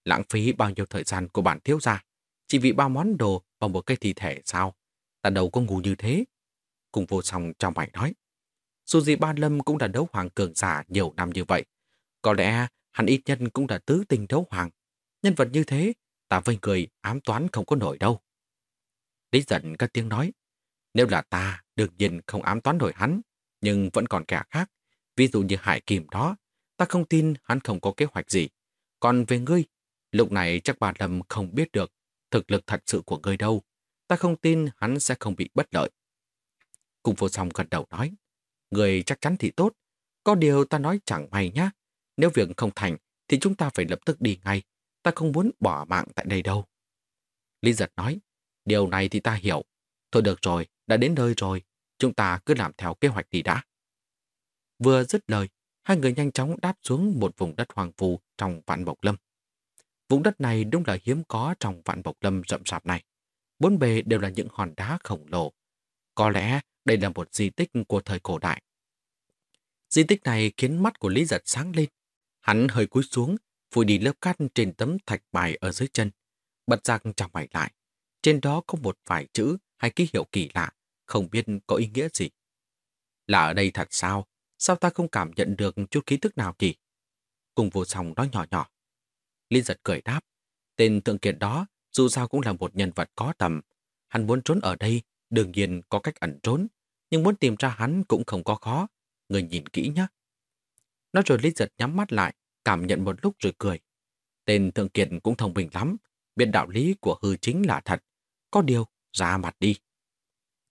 Lãng phí bao nhiêu thời gian của bản thiếu gia chỉ vì ba món đồ và một cái thi thể sao? Ta đâu có ngu như thế. Cùng vô song trong mày nói. Dù gì Ba Lâm cũng đã đấu hoàng cường giả nhiều năm như vậy. Có lẽ hắn ít nhân cũng đã tứ tình đấu hoàng. Nhân vật như thế, ta với người ám toán không có nổi đâu. Lý giận các tiếng nói. Nếu là ta, đương nhiên không ám toán nổi hắn, nhưng vẫn còn kẻ khác. Ví dụ như Hải Kim đó, ta không tin hắn không có kế hoạch gì. Còn về ngươi, lúc này chắc bà Lâm không biết được thực lực thật sự của người đâu. Ta không tin hắn sẽ không bị bất lợi. Cùng vô song gật đầu nói, người chắc chắn thì tốt. Có điều ta nói chẳng may nhá. Nếu việc không thành thì chúng ta phải lập tức đi ngay. Ta không muốn bỏ mạng tại đây đâu. Lý giật nói, điều này thì ta hiểu. Thôi được rồi, đã đến nơi rồi. Chúng ta cứ làm theo kế hoạch đi đã. Vừa dứt lời, hai người nhanh chóng đáp xuống một vùng đất hoàng phù trong vạn bộc lâm. Vùng đất này đúng là hiếm có trong vạn bộc lâm rậm rạp này. Bốn bề đều là những hòn đá khổng lồ. Có lẽ đây là một di tích của thời cổ đại. Di tích này khiến mắt của Lý Giật sáng lên. Hắn hơi cúi xuống, phủi đi lớp cát trên tấm thạch bài ở dưới chân. Bật ra trong mày lại. Trên đó có một vài chữ hay ký hiệu kỳ lạ, không biết có ý nghĩa gì. Là ở đây thật sao? Sao ta không cảm nhận được chút ký thức nào nhỉ? Cùng vô song nói nhỏ nhỏ. Lý giật cười đáp. Tên thượng kiệt đó dù sao cũng là một nhân vật có tầm. Hắn muốn trốn ở đây, đương nhiên có cách ẩn trốn. nhưng muốn tìm ra hắn cũng không có khó. Người nhìn kỹ nhé. Nói rồi Lý Giật nhắm mắt lại, cảm nhận một lúc rồi cười. Tên Thượng Kiệt cũng thông minh lắm, biết đạo lý của hư chính là thật. Có điều, ra mặt đi.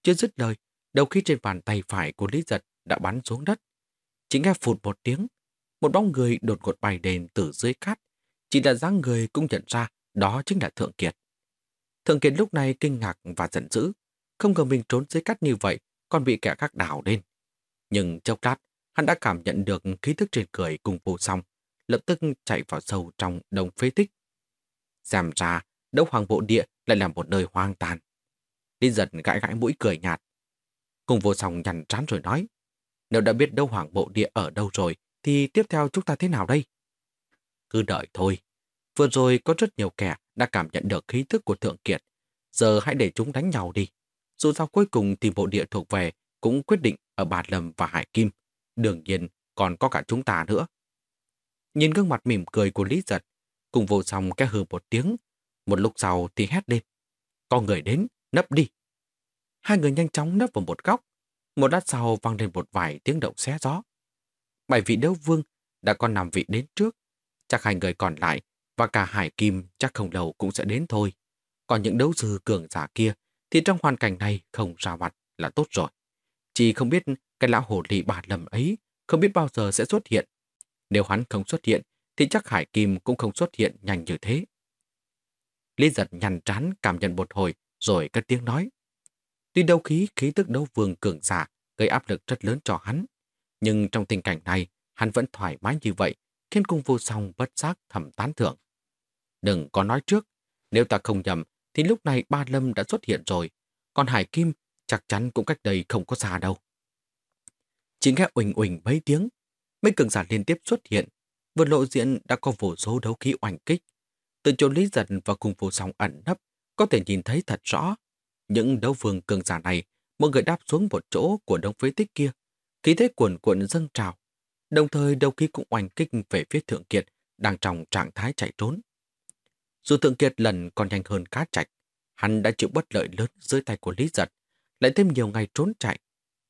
Chưa dứt lời, đầu khí trên bàn tay phải của Lý Giật đã bắn xuống đất. Chỉ nghe phụt một tiếng, một bóng người đột ngột bay đền từ dưới cát. Chỉ là dáng người cũng nhận ra đó chính là Thượng Kiệt. Thượng Kiệt lúc này kinh ngạc và giận dữ. Không ngờ mình trốn dưới cát như vậy, còn bị kẻ khác đảo lên. Nhưng chốc lát, hắn đã cảm nhận được khí thức trên cười cùng vô song, lập tức chạy vào sâu trong đồng phế tích. Xem ra, đấu hoàng bộ địa lại là một nơi hoang tàn. Lý giật gãi gãi mũi cười nhạt. Cùng vô song nhằn trán rồi nói, nếu đã biết đấu hoàng bộ địa ở đâu rồi, thì tiếp theo chúng ta thế nào đây? Cứ đợi thôi. Vừa rồi có rất nhiều kẻ đã cảm nhận được khí thức của Thượng Kiệt. Giờ hãy để chúng đánh nhau đi. Dù sao cuối cùng thì bộ địa thuộc về cũng quyết định ở Bà Lâm và Hải Kim. Đương nhiên còn có cả chúng ta nữa. Nhìn gương mặt mỉm cười của Lý Giật, cùng vô song cái hừ một tiếng. Một lúc sau thì hét lên. Có người đến, nấp đi. Hai người nhanh chóng nấp vào một góc. Một lát sau vang lên một vài tiếng động xé gió. Bảy vị đấu vương đã có nằm vị đến trước. Chắc hai người còn lại và cả Hải Kim chắc không lâu cũng sẽ đến thôi. Còn những đấu sư cường giả kia thì trong hoàn cảnh này không ra mặt là tốt rồi. Chỉ không biết cái lão hồ ly bà lầm ấy không biết bao giờ sẽ xuất hiện. Nếu hắn không xuất hiện thì chắc Hải Kim cũng không xuất hiện nhanh như thế. Lý giật nhằn trán cảm nhận một hồi rồi cất tiếng nói. Tuy đấu khí khí tức đấu vương cường giả gây áp lực rất lớn cho hắn, nhưng trong tình cảnh này hắn vẫn thoải mái như vậy khiến cung vô song bất giác thầm tán thưởng. Đừng có nói trước, nếu ta không nhầm thì lúc này ba lâm đã xuất hiện rồi, còn Hải Kim chắc chắn cũng cách đây không có xa đâu. Chỉ nghe uỳnh uỳnh mấy tiếng, mấy cường giả liên tiếp xuất hiện, vượt lộ diện đã có vô số đấu khí oanh kích. Từ chỗ lý giật và cùng vô song ẩn nấp, có thể nhìn thấy thật rõ. Những đấu vương cường giả này, mọi người đáp xuống một chỗ của đông phế tích kia, khí thế cuồn cuộn dâng trào. Đồng thời đầu khí cũng oanh kích về phía thượng kiệt, đang trong trạng thái chạy trốn. Dù thượng kiệt lần còn nhanh hơn cá trạch, hắn đã chịu bất lợi lớn dưới tay của Lý Giật, lại thêm nhiều ngày trốn chạy.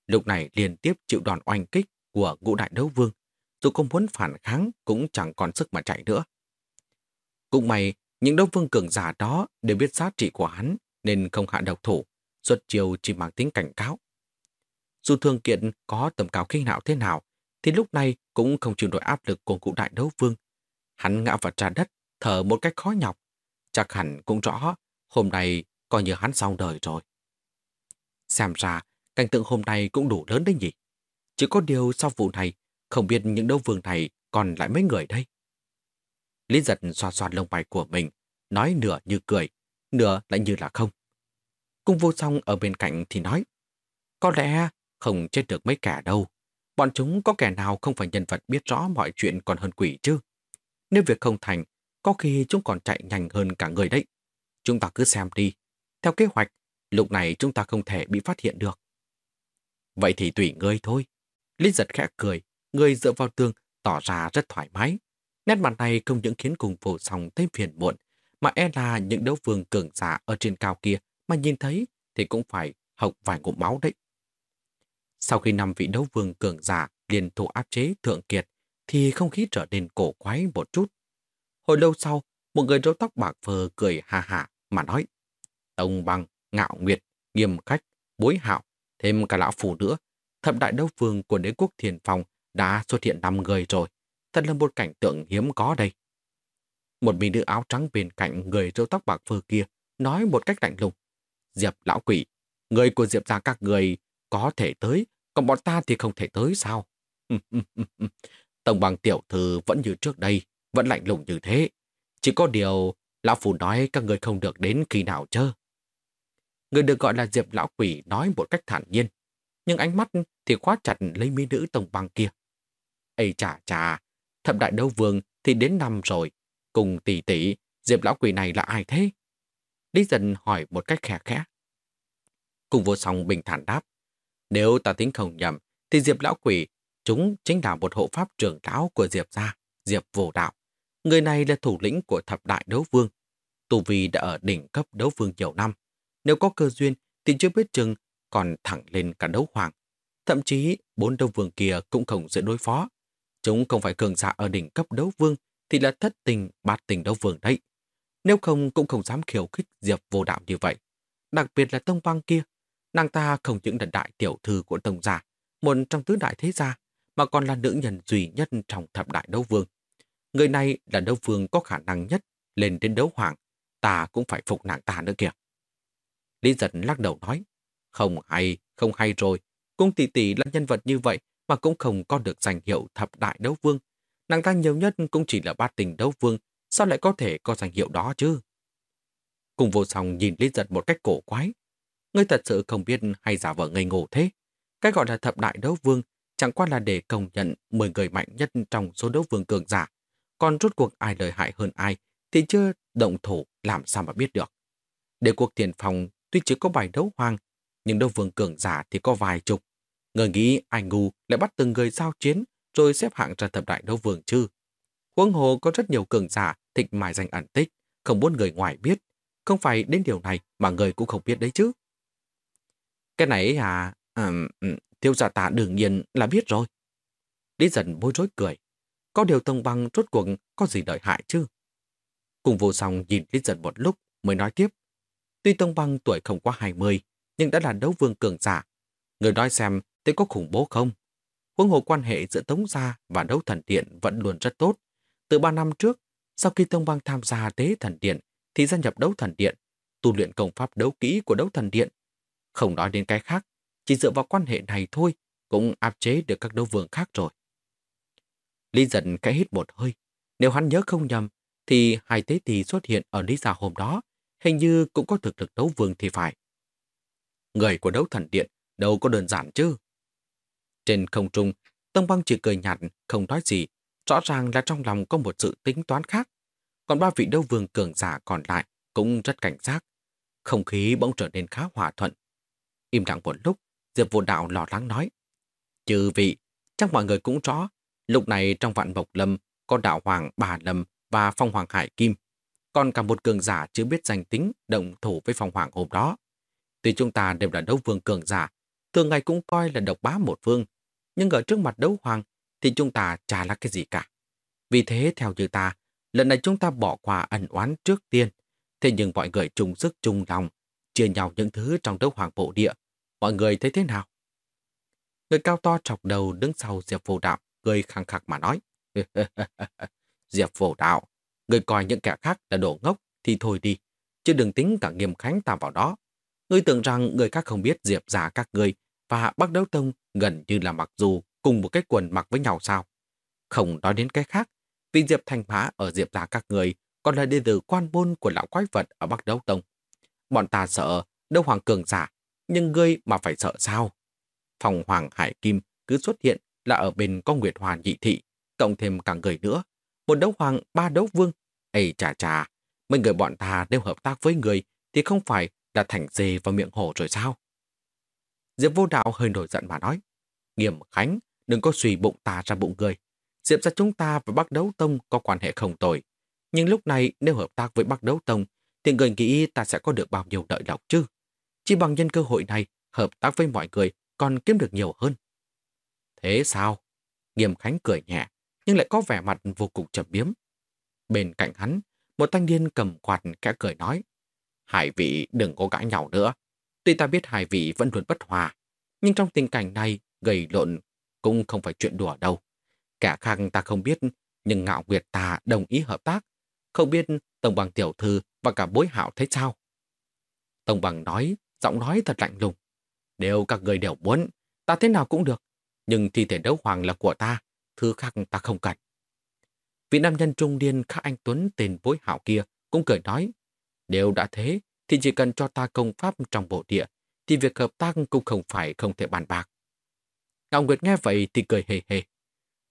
Lúc này liên tiếp chịu đòn oanh kích của ngũ đại đấu vương, dù không muốn phản kháng cũng chẳng còn sức mà chạy nữa. Cũng may, những đấu vương cường giả đó đều biết giá trị của hắn nên không hạ độc thủ, xuất chiều chỉ mang tính cảnh cáo. Dù thượng kiệt có tầm cao khinh hạo thế nào, thì lúc này cũng không chịu nổi áp lực của cụ đại đấu vương. Hắn ngã vào trà đất, thở một cách khó nhọc. Chắc hẳn cũng rõ, hôm nay coi như hắn xong đời rồi. Xem ra, cảnh tượng hôm nay cũng đủ lớn đấy nhỉ. Chỉ có điều sau vụ này, không biết những đấu vương này còn lại mấy người đây. Lý giật xoa xoa lông mày của mình, nói nửa như cười, nửa lại như là không. Cung vô song ở bên cạnh thì nói, có lẽ không chết được mấy kẻ đâu. Bọn chúng có kẻ nào không phải nhân vật biết rõ mọi chuyện còn hơn quỷ chứ? Nếu việc không thành, có khi chúng còn chạy nhanh hơn cả người đấy. Chúng ta cứ xem đi. Theo kế hoạch, lúc này chúng ta không thể bị phát hiện được. Vậy thì tùy ngươi thôi. Lý giật khẽ cười, người dựa vào tường, tỏ ra rất thoải mái. Nét mặt này không những khiến cùng vô song thêm phiền muộn, mà e là những đấu vương cường giả ở trên cao kia mà nhìn thấy thì cũng phải hộc vài ngụm máu đấy. Sau khi năm vị đấu vương cường giả liền thủ áp chế thượng kiệt, thì không khí trở nên cổ quái một chút. Hồi lâu sau, một người râu tóc bạc phơ cười hà hà mà nói Tông bằng, ngạo nguyệt, nghiêm khách, bối hạo, thêm cả lão phù nữa. Thập đại đấu vương của đế quốc thiền phòng đã xuất hiện năm người rồi. Thật là một cảnh tượng hiếm có đây. Một mỹ nữ áo trắng bên cạnh người râu tóc bạc phơ kia nói một cách lạnh lùng. Diệp lão quỷ, người của Diệp gia các người có thể tới, còn bọn ta thì không thể tới sao? [laughs] Tổng bằng tiểu thư vẫn như trước đây, vẫn lạnh lùng như thế. Chỉ có điều, lão phù nói các người không được đến khi nào chơ. Người được gọi là Diệp lão quỷ nói một cách thản nhiên, nhưng ánh mắt thì khóa chặt lấy mỹ nữ tổng bằng kia. Ây chà chà, thập đại đấu vương thì đến năm rồi, cùng tỷ tỷ, Diệp lão quỷ này là ai thế? Lý dần hỏi một cách khẽ khẽ. Cùng vô song bình thản đáp. Nếu ta tính không nhầm, thì Diệp lão quỷ, chúng chính là một hộ pháp trưởng lão của Diệp gia, Diệp vô đạo. Người này là thủ lĩnh của thập đại đấu vương. Tu Vi đã ở đỉnh cấp đấu vương nhiều năm. Nếu có cơ duyên thì chưa biết chừng còn thẳng lên cả đấu hoàng Thậm chí bốn đấu vương kia cũng không dễ đối phó. Chúng không phải cường giả ở đỉnh cấp đấu vương thì là thất tình, bát tình đấu vương đấy. Nếu không cũng không dám khiêu khích Diệp vô đạo như vậy. Đặc biệt là tông băng kia. Nàng ta không những là đại tiểu thư của tông gia, một trong tứ đại thế gia, mà còn là nữ nhân duy nhất trong thập đại đấu vương. Người này là đấu vương có khả năng nhất lên đến đấu hoàng. Ta cũng phải phục nàng ta nữa kìa. Lý giật lắc đầu nói, không hay, không hay rồi. Cung tỷ tỷ là nhân vật như vậy mà cũng không có được danh hiệu thập đại đấu vương. Nàng ta nhiều nhất cũng chỉ là bát tình đấu vương, sao lại có thể có danh hiệu đó chứ? Cùng vô song nhìn Lý giật một cách cổ quái. Ngươi thật sự không biết hay giả vờ ngây ngô thế. Cái gọi là thập đại đấu vương chẳng qua là để công nhận 10 người mạnh nhất trong số đấu vương cường giả. Còn rốt cuộc ai lợi hại hơn ai thì chưa động thủ làm sao mà biết được. Để cuộc tiền phòng tuy chỉ có bài đấu hoàng, nhưng đấu vương cường giả thì có vài chục. Người nghĩ ai ngu lại bắt từng người giao chiến rồi xếp hạng ra thập đại đấu vương chứ. Huống hồ có rất nhiều cường giả thịnh mài danh ẩn tích, không muốn người ngoài biết. Không phải đến điều này mà người cũng không biết đấy chứ. Cái này à, ừ, um, tiêu gia ta đương nhiên là biết rồi. Lý dần bối rối cười. Có điều tông băng rốt cuộc có gì đợi hại chứ? Cùng vô song nhìn Lý dần một lúc mới nói tiếp. Tuy tông băng tuổi không quá 20, nhưng đã là đấu vương cường giả. Người nói xem thế có khủng bố không? Huống hồ quan hệ giữa Tống Gia và đấu thần điện vẫn luôn rất tốt. Từ ba năm trước, sau khi Tông Bang tham gia tế thần điện, thì gia nhập đấu thần điện, tu luyện công pháp đấu kỹ của đấu thần điện. Không nói đến cái khác, chỉ dựa vào quan hệ này thôi cũng áp chế được các đấu vương khác rồi. Lý giận cái hít một hơi. Nếu hắn nhớ không nhầm, thì hai tế tỷ xuất hiện ở Lý Gia hôm đó, hình như cũng có thực lực đấu vương thì phải. Người của đấu thần điện đâu có đơn giản chứ. Trên không trung, Tông Băng chỉ cười nhạt, không nói gì, rõ ràng là trong lòng có một sự tính toán khác. Còn ba vị đấu vương cường giả còn lại cũng rất cảnh giác. Không khí bỗng trở nên khá hòa thuận. Im lặng một lúc, Diệp Vô Đạo lo lắng nói. "Chư vị, chắc mọi người cũng rõ, lúc này trong vạn bộc Lâm có đạo hoàng Bà Lâm và phong hoàng Hải Kim. Còn cả một cường giả chưa biết danh tính động thủ với phong hoàng hôm đó. Tuy chúng ta đều là đấu vương cường giả, thường ngày cũng coi là độc bá một phương, nhưng ở trước mặt đấu hoàng thì chúng ta chả là cái gì cả. Vì thế theo như ta, lần này chúng ta bỏ qua ẩn oán trước tiên, thế nhưng mọi người chung sức chung lòng, chia nhau những thứ trong đấu hoàng bộ địa. Mọi người thấy thế nào? Người cao to chọc đầu đứng sau Diệp Vô Đạo, cười khăng khắc mà nói. [laughs] Diệp Vô Đạo, người coi những kẻ khác là đồ ngốc thì thôi đi, chứ đừng tính cả nghiêm khánh ta vào đó. Ngươi tưởng rằng người khác không biết Diệp giả các ngươi và Bắc Đấu Tông gần như là mặc dù cùng một cái quần mặc với nhau sao. Không nói đến cái khác, vì Diệp Thành Mã ở Diệp giả các người còn là đệ tử quan môn của lão quái vật ở Bắc Đấu Tông. Bọn ta sợ đấu hoàng cường giả, nhưng ngươi mà phải sợ sao? Phòng Hoàng Hải Kim cứ xuất hiện là ở bên con Nguyệt Hoàn nhị thị, cộng thêm cả người nữa. Một đấu hoàng, ba đấu vương. Ây chà chà, mấy người bọn ta đều hợp tác với người thì không phải là thành dê vào miệng hổ rồi sao? Diệp vô đạo hơi nổi giận mà nói. Nghiêm Khánh, đừng có suy bụng ta ra bụng người. Diệp ra chúng ta và Bắc Đấu Tông có quan hệ không tồi. Nhưng lúc này nếu hợp tác với Bắc Đấu Tông thì người nghĩ ta sẽ có được bao nhiêu lợi lộc chứ? Chỉ bằng nhân cơ hội này, hợp tác với mọi người còn kiếm được nhiều hơn. Thế sao? Nghiêm Khánh cười nhẹ, nhưng lại có vẻ mặt vô cùng chậm biếm. Bên cạnh hắn, một thanh niên cầm quạt kẽ cười nói. Hải vị đừng có gãi nhau nữa. Tuy ta biết Hải vị vẫn luôn bất hòa, nhưng trong tình cảnh này gầy lộn cũng không phải chuyện đùa đâu. Kẻ khác ta không biết, nhưng ngạo nguyệt ta đồng ý hợp tác. Không biết Tổng bằng tiểu thư và cả bối hạo thấy sao? Tổng bằng nói, giọng nói thật lạnh lùng. Đều các người đều muốn, ta thế nào cũng được. Nhưng thi thể đấu hoàng là của ta, thứ khác ta không cần. Vị nam nhân trung niên khá anh Tuấn tên bối hảo kia cũng cười nói. Nếu đã thế, thì chỉ cần cho ta công pháp trong bộ địa, thì việc hợp tác cũng không phải không thể bàn bạc. Ngạo Nguyệt nghe vậy thì cười hề hề.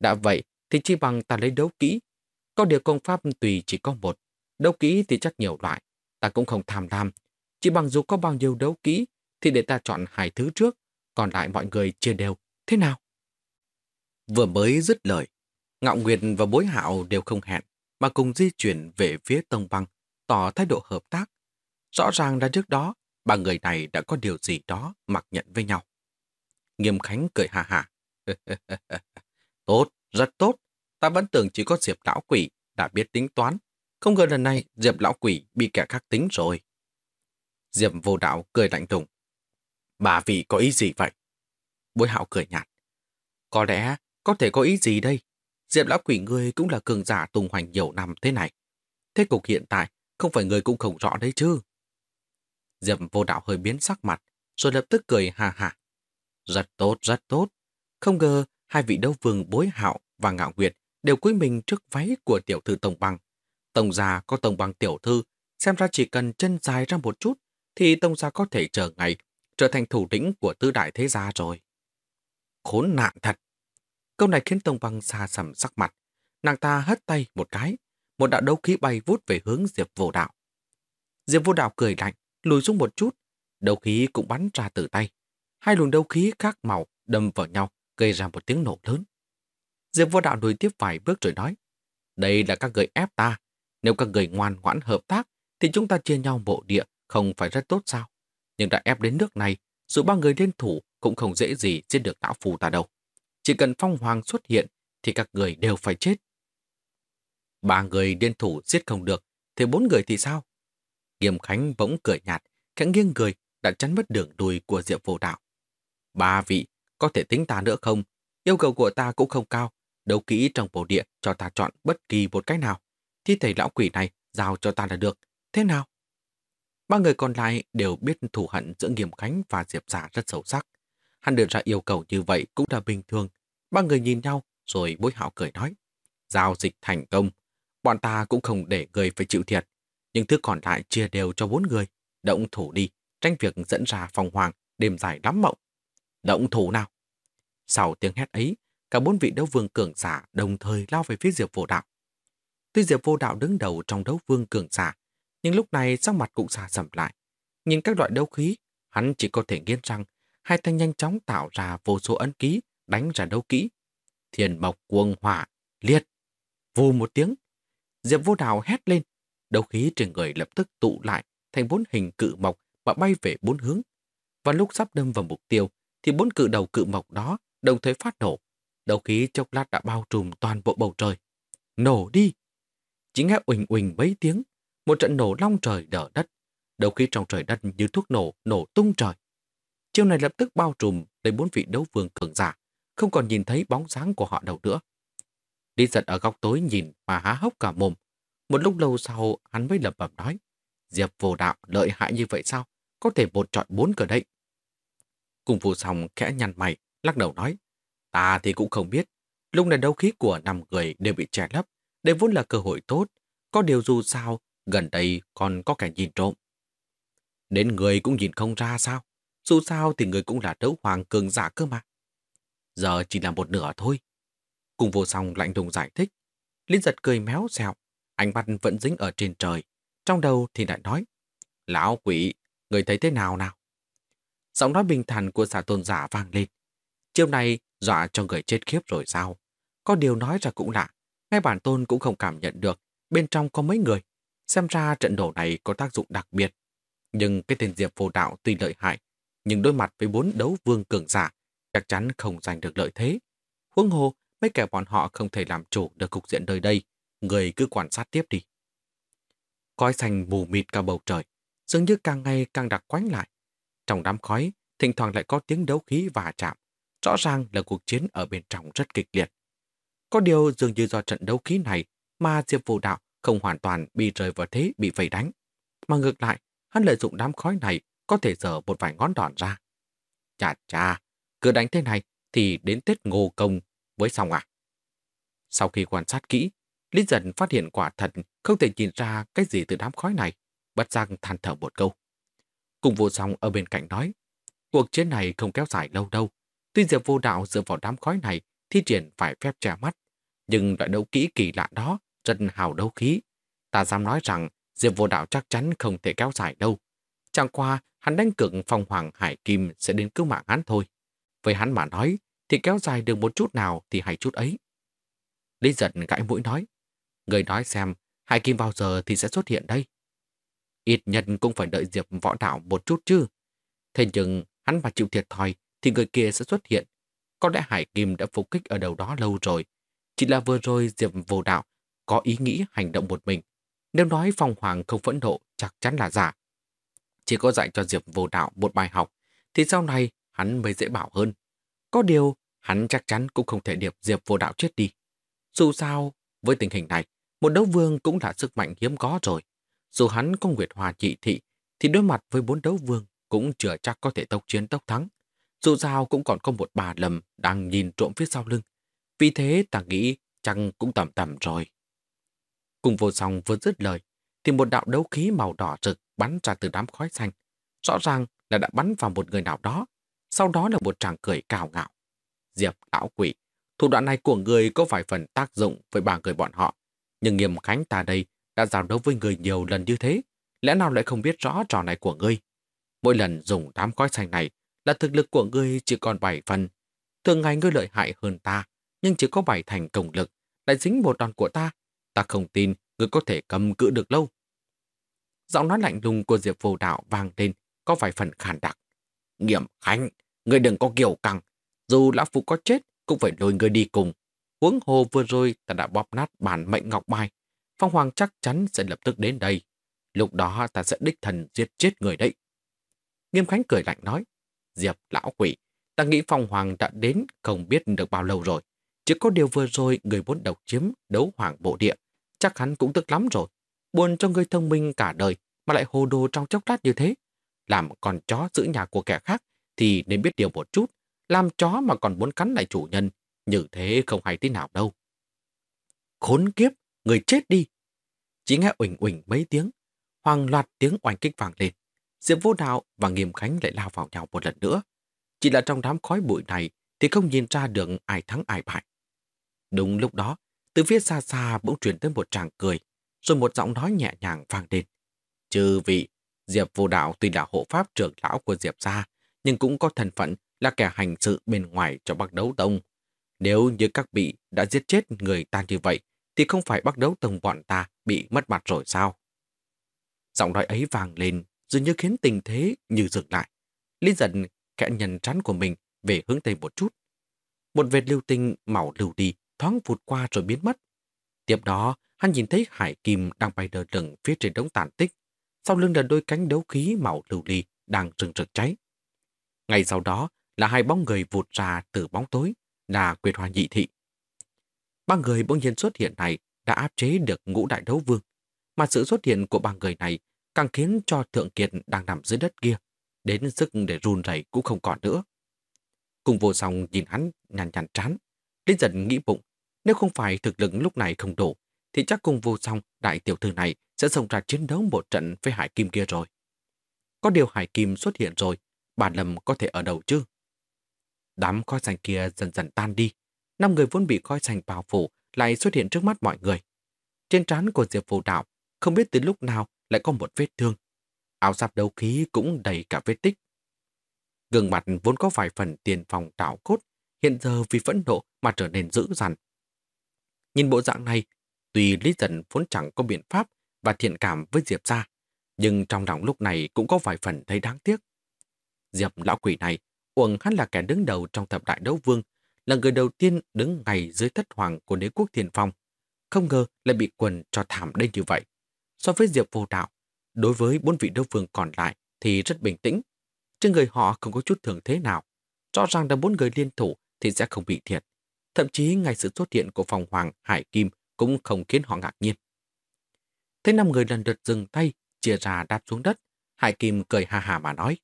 Đã vậy, thì chỉ bằng ta lấy đấu kỹ. Có điều công pháp tùy chỉ có một, đấu kỹ thì chắc nhiều loại. Ta cũng không tham lam. Chỉ bằng dù có bao nhiêu đấu kỹ, thì để ta chọn hai thứ trước, còn lại mọi người chia đều. Thế nào? Vừa mới dứt lời, Ngạo Nguyệt và Bối Hạo đều không hẹn, mà cùng di chuyển về phía Tông Băng, tỏ thái độ hợp tác. Rõ ràng là trước đó, ba người này đã có điều gì đó mặc nhận với nhau. Nghiêm Khánh cười hà hà. [laughs] tốt, rất tốt. Ta vẫn tưởng chỉ có Diệp lão quỷ đã biết tính toán. Không ngờ lần này Diệp lão quỷ bị kẻ khác tính rồi. Diệp vô đạo cười lạnh lùng. Bà vị có ý gì vậy? Bối hạo cười nhạt. Có lẽ có thể có ý gì đây? Diệp lão quỷ người cũng là cường giả tung hoành nhiều năm thế này. Thế cục hiện tại không phải người cũng không rõ đấy chứ. Diệp vô đạo hơi biến sắc mặt, rồi lập tức cười hà hà. Rất tốt, rất tốt. Không ngờ hai vị đấu vương bối hạo và ngạo nguyệt đều cúi mình trước váy của tiểu thư Tổng Bằng. Tổng già có Tổng Bằng tiểu thư, xem ra chỉ cần chân dài ra một chút, thì tông gia có thể chờ ngày trở thành thủ lĩnh của tứ đại thế gia rồi. Khốn nạn thật! Câu này khiến tông băng xa sầm sắc mặt. Nàng ta hất tay một cái, một đạo đấu khí bay vút về hướng Diệp vô đạo. Diệp vô đạo cười lạnh, lùi xuống một chút, đấu khí cũng bắn ra từ tay. Hai luồng đấu khí khác màu đâm vào nhau, gây ra một tiếng nổ lớn. Diệp vô đạo lùi tiếp vài bước rồi nói, đây là các người ép ta, nếu các người ngoan ngoãn hợp tác, thì chúng ta chia nhau bộ địa, không phải rất tốt sao? Nhưng đã ép đến nước này, dù ba người liên thủ cũng không dễ gì giết được lão phù ta đâu. Chỉ cần phong hoàng xuất hiện, thì các người đều phải chết. Ba người điên thủ giết không được, thì bốn người thì sao? Nghiêm Khánh bỗng cười nhạt, khẽ nghiêng người, đã chắn mất đường đùi của Diệp vô đạo. Ba vị, có thể tính ta nữa không? Yêu cầu của ta cũng không cao. Đấu kỹ trong bộ địa cho ta chọn bất kỳ một cách nào. Thi thể lão quỷ này giao cho ta là được. Thế nào? Ba người còn lại đều biết thù hận giữa Nghiêm Khánh và Diệp Giả rất sâu sắc. Hắn đưa ra yêu cầu như vậy cũng là bình thường. Ba người nhìn nhau rồi bối hạo cười nói. Giao dịch thành công. Bọn ta cũng không để người phải chịu thiệt. Nhưng thứ còn lại chia đều cho bốn người. Động thủ đi, tranh việc dẫn ra phòng hoàng, đêm dài đắm mộng. Động thủ nào! Sau tiếng hét ấy, cả bốn vị đấu vương cường giả đồng thời lao về phía Diệp Vô Đạo. Tuy Diệp Vô Đạo đứng đầu trong đấu vương cường giả, nhưng lúc này sắc mặt cũng xa sầm lại. Nhìn các loại đấu khí, hắn chỉ có thể nghiến rằng hai tay nhanh chóng tạo ra vô số ấn ký, đánh ra đấu kỹ. Thiền mộc cuồng hỏa, liệt. Vù một tiếng, Diệp Vô Đạo hét lên, đấu khí trên người lập tức tụ lại thành bốn hình cự mộc và bay về bốn hướng. Và lúc sắp đâm vào mục tiêu, thì bốn cự đầu cự mộc đó đồng thời phát nổ. Đầu khí chốc lát đã bao trùm toàn bộ bầu trời. Nổ đi! Chỉ nghe uỳnh uỳnh mấy tiếng, một trận nổ long trời đỡ đất. Đầu khí trong trời đất như thuốc nổ, nổ tung trời. Chiêu này lập tức bao trùm lấy bốn vị đấu vương cường giả, không còn nhìn thấy bóng dáng của họ đâu nữa. Đi giật ở góc tối nhìn mà há hốc cả mồm. Một lúc lâu sau, hắn mới lẩm bẩm nói. Diệp vô đạo lợi hại như vậy sao? Có thể một chọn bốn cờ đấy. Cùng vô sòng khẽ nhăn mày, lắc đầu nói. Ta thì cũng không biết. Lúc này đấu khí của năm người đều bị trẻ lấp. Đây vốn là cơ hội tốt. Có điều dù sao, gần đây còn có kẻ nhìn trộm. Đến người cũng nhìn không ra sao. Dù sao thì người cũng là đấu hoàng cường giả cơ mà. Giờ chỉ là một nửa thôi. Cùng vô song lạnh lùng giải thích. Linh giật cười méo xẹo. Ánh mắt vẫn dính ở trên trời. Trong đầu thì lại nói. Lão quỷ, người thấy thế nào nào? Giọng nói bình thản của xã tôn giả vang lên. Chiêu này dọa cho người chết khiếp rồi sao? Có điều nói ra cũng lạ. Ngay bản tôn cũng không cảm nhận được bên trong có mấy người. Xem ra trận đổ này có tác dụng đặc biệt. Nhưng cái tên Diệp vô đạo tuy lợi hại, nhưng đối mặt với bốn đấu vương cường giả, chắc chắn không giành được lợi thế. Huống hồ, mấy kẻ bọn họ không thể làm chủ được cục diện nơi đây. Người cứ quan sát tiếp đi. Khói xanh mù mịt cả bầu trời, dường như càng ngày càng đặc quánh lại. Trong đám khói, thỉnh thoảng lại có tiếng đấu khí và chạm. Rõ ràng là cuộc chiến ở bên trong rất kịch liệt. Có điều dường như do trận đấu khí này mà Diệp Vũ Đạo không hoàn toàn bị rơi vào thế bị vây đánh. Mà ngược lại, hắn lợi dụng đám khói này có thể dở một vài ngón đòn ra. Chà chà, cứ đánh thế này thì đến Tết ngô công với xong à? Sau khi quan sát kỹ, Lý dần phát hiện quả thật không thể nhìn ra cái gì từ đám khói này, bất giác than thở một câu. Cùng vô song ở bên cạnh nói, cuộc chiến này không kéo dài lâu đâu. Tuy Diệp vô đạo dựa vào đám khói này thi triển phải phép che mắt, nhưng loại đấu kỹ kỳ lạ đó rất hào đấu khí. Ta dám nói rằng Diệp vô đạo chắc chắn không thể kéo dài đâu. Chẳng qua, hắn đánh cược phong hoàng hải kim sẽ đến cứu mạng hắn thôi. Với hắn mà nói, thì kéo dài được một chút nào thì hay chút ấy. Lý giật gãi mũi nói, người nói xem, hải kim bao giờ thì sẽ xuất hiện đây? Ít nhất cũng phải đợi Diệp võ đạo một chút chứ. Thế nhưng hắn mà chịu thiệt thòi thì người kia sẽ xuất hiện. Có lẽ Hải Kim đã phục kích ở đầu đó lâu rồi. Chỉ là vừa rồi Diệp vô đạo có ý nghĩ hành động một mình. Nếu nói Phong Hoàng không phẫn nộ chắc chắn là giả. Chỉ có dạy cho Diệp vô đạo một bài học thì sau này hắn mới dễ bảo hơn. Có điều, hắn chắc chắn cũng không thể điệp Diệp vô đạo chết đi. Dù sao, với tình hình này, một đấu vương cũng là sức mạnh hiếm có rồi. Dù hắn có Nguyệt Hòa trị thị, thì đối mặt với bốn đấu vương cũng chưa chắc có thể tốc chiến tốc thắng. Dù sao cũng còn có một bà lầm đang nhìn trộm phía sau lưng. Vì thế ta nghĩ chăng cũng tầm tầm rồi. Cùng vô song vừa dứt lời, thì một đạo đấu khí màu đỏ rực bắn ra từ đám khói xanh. Rõ ràng là đã bắn vào một người nào đó. Sau đó là một tràng cười cào ngạo. Diệp lão quỷ, thủ đoạn này của người có vài phần tác dụng với ba người bọn họ. Nhưng nghiêm khánh ta đây đã giao đấu với người nhiều lần như thế. Lẽ nào lại không biết rõ trò này của ngươi? Mỗi lần dùng đám khói xanh này là thực lực của ngươi chỉ còn 7 phần. Thường ngày ngươi lợi hại hơn ta, nhưng chỉ có 7 thành công lực, lại dính một đòn của ta. Ta không tin ngươi có thể cầm cự được lâu. Giọng nói lạnh lùng của Diệp Vô Đạo vang lên, có vài phần khàn đặc. Nghiệm Khánh, ngươi đừng có kiểu căng. Dù Lão Phu có chết, cũng phải lôi ngươi đi cùng. Huống hồ vừa rồi ta đã bóp nát bản mệnh ngọc mai. Phong Hoàng chắc chắn sẽ lập tức đến đây. Lúc đó ta sẽ đích thần giết chết người đấy. Nghiêm Khánh cười lạnh nói. Diệp, lão quỷ, ta nghĩ Phong Hoàng đã đến không biết được bao lâu rồi. Chỉ có điều vừa rồi người muốn độc chiếm đấu hoàng bộ địa. Chắc hắn cũng tức lắm rồi. Buồn cho người thông minh cả đời mà lại hồ đồ trong chốc lát như thế. Làm con chó giữ nhà của kẻ khác thì nên biết điều một chút. Làm chó mà còn muốn cắn lại chủ nhân, như thế không hay tí nào đâu. Khốn kiếp, người chết đi. Chỉ nghe uỳnh uỳnh mấy tiếng, hoàng loạt tiếng oanh kích vàng lên. Diệp Vô Đạo và Nghiêm Khánh lại lao vào nhau một lần nữa. Chỉ là trong đám khói bụi này thì không nhìn ra được ai thắng ai bại. Đúng lúc đó, từ phía xa xa bỗng truyền tới một tràng cười, rồi một giọng nói nhẹ nhàng vang lên. Chư vị, Diệp Vô Đạo tuy là hộ pháp trưởng lão của Diệp gia, nhưng cũng có thân phận là kẻ hành sự bên ngoài cho bắc đấu tông. Nếu như các vị đã giết chết người ta như vậy, thì không phải bắc đấu tông bọn ta bị mất mặt rồi sao? Giọng nói ấy vang lên, dường như khiến tình thế như dừng lại. Lý giận kẽ nhân trán của mình về hướng tây một chút. Một vệt lưu tinh màu lưu đi, thoáng vụt qua rồi biến mất. Tiếp đó, hắn nhìn thấy hải kim đang bay đờ đựng phía trên đống tàn tích. Sau lưng là đôi cánh đấu khí màu lưu ly đang rừng rực cháy. Ngay sau đó là hai bóng người vụt ra từ bóng tối, là Quyệt Hoa Nhị Thị. Ba người bỗng nhiên xuất hiện này đã áp chế được ngũ đại đấu vương, mà sự xuất hiện của ba người này càng khiến cho Thượng Kiệt đang nằm dưới đất kia, đến sức để run rẩy cũng không còn nữa. Cùng vô song nhìn hắn nhàn nhàn chán, đến dần nghĩ bụng, nếu không phải thực lực lúc này không đủ, thì chắc cùng vô song đại tiểu thư này sẽ xông ra chiến đấu một trận với Hải Kim kia rồi. Có điều Hải Kim xuất hiện rồi, bản lầm có thể ở đâu chứ? Đám khói xanh kia dần dần tan đi, năm người vốn bị khói xanh bao phủ lại xuất hiện trước mắt mọi người. Trên trán của Diệp phù Đạo không biết từ lúc nào lại có một vết thương. Áo giáp đấu khí cũng đầy cả vết tích. Gương mặt vốn có vài phần tiền phòng tạo cốt, hiện giờ vì phẫn nộ mà trở nên dữ dằn. Nhìn bộ dạng này, tuy Lý Dân vốn chẳng có biện pháp và thiện cảm với Diệp ra, nhưng trong lòng lúc này cũng có vài phần thấy đáng tiếc. Diệp lão quỷ này, uổng hắn là kẻ đứng đầu trong thập đại đấu vương, là người đầu tiên đứng ngay dưới thất hoàng của đế quốc thiền phong. Không ngờ lại bị quần cho thảm đây như vậy. So với Diệp vô đạo, đối với bốn vị đấu vương còn lại thì rất bình tĩnh. Trên người họ không có chút thường thế nào. Rõ ràng là bốn người liên thủ thì sẽ không bị thiệt. Thậm chí ngay sự xuất hiện của phòng hoàng Hải Kim cũng không khiến họ ngạc nhiên. thế năm người lần lượt dừng tay, chia ra đáp xuống đất, Hải Kim cười hà hà mà nói.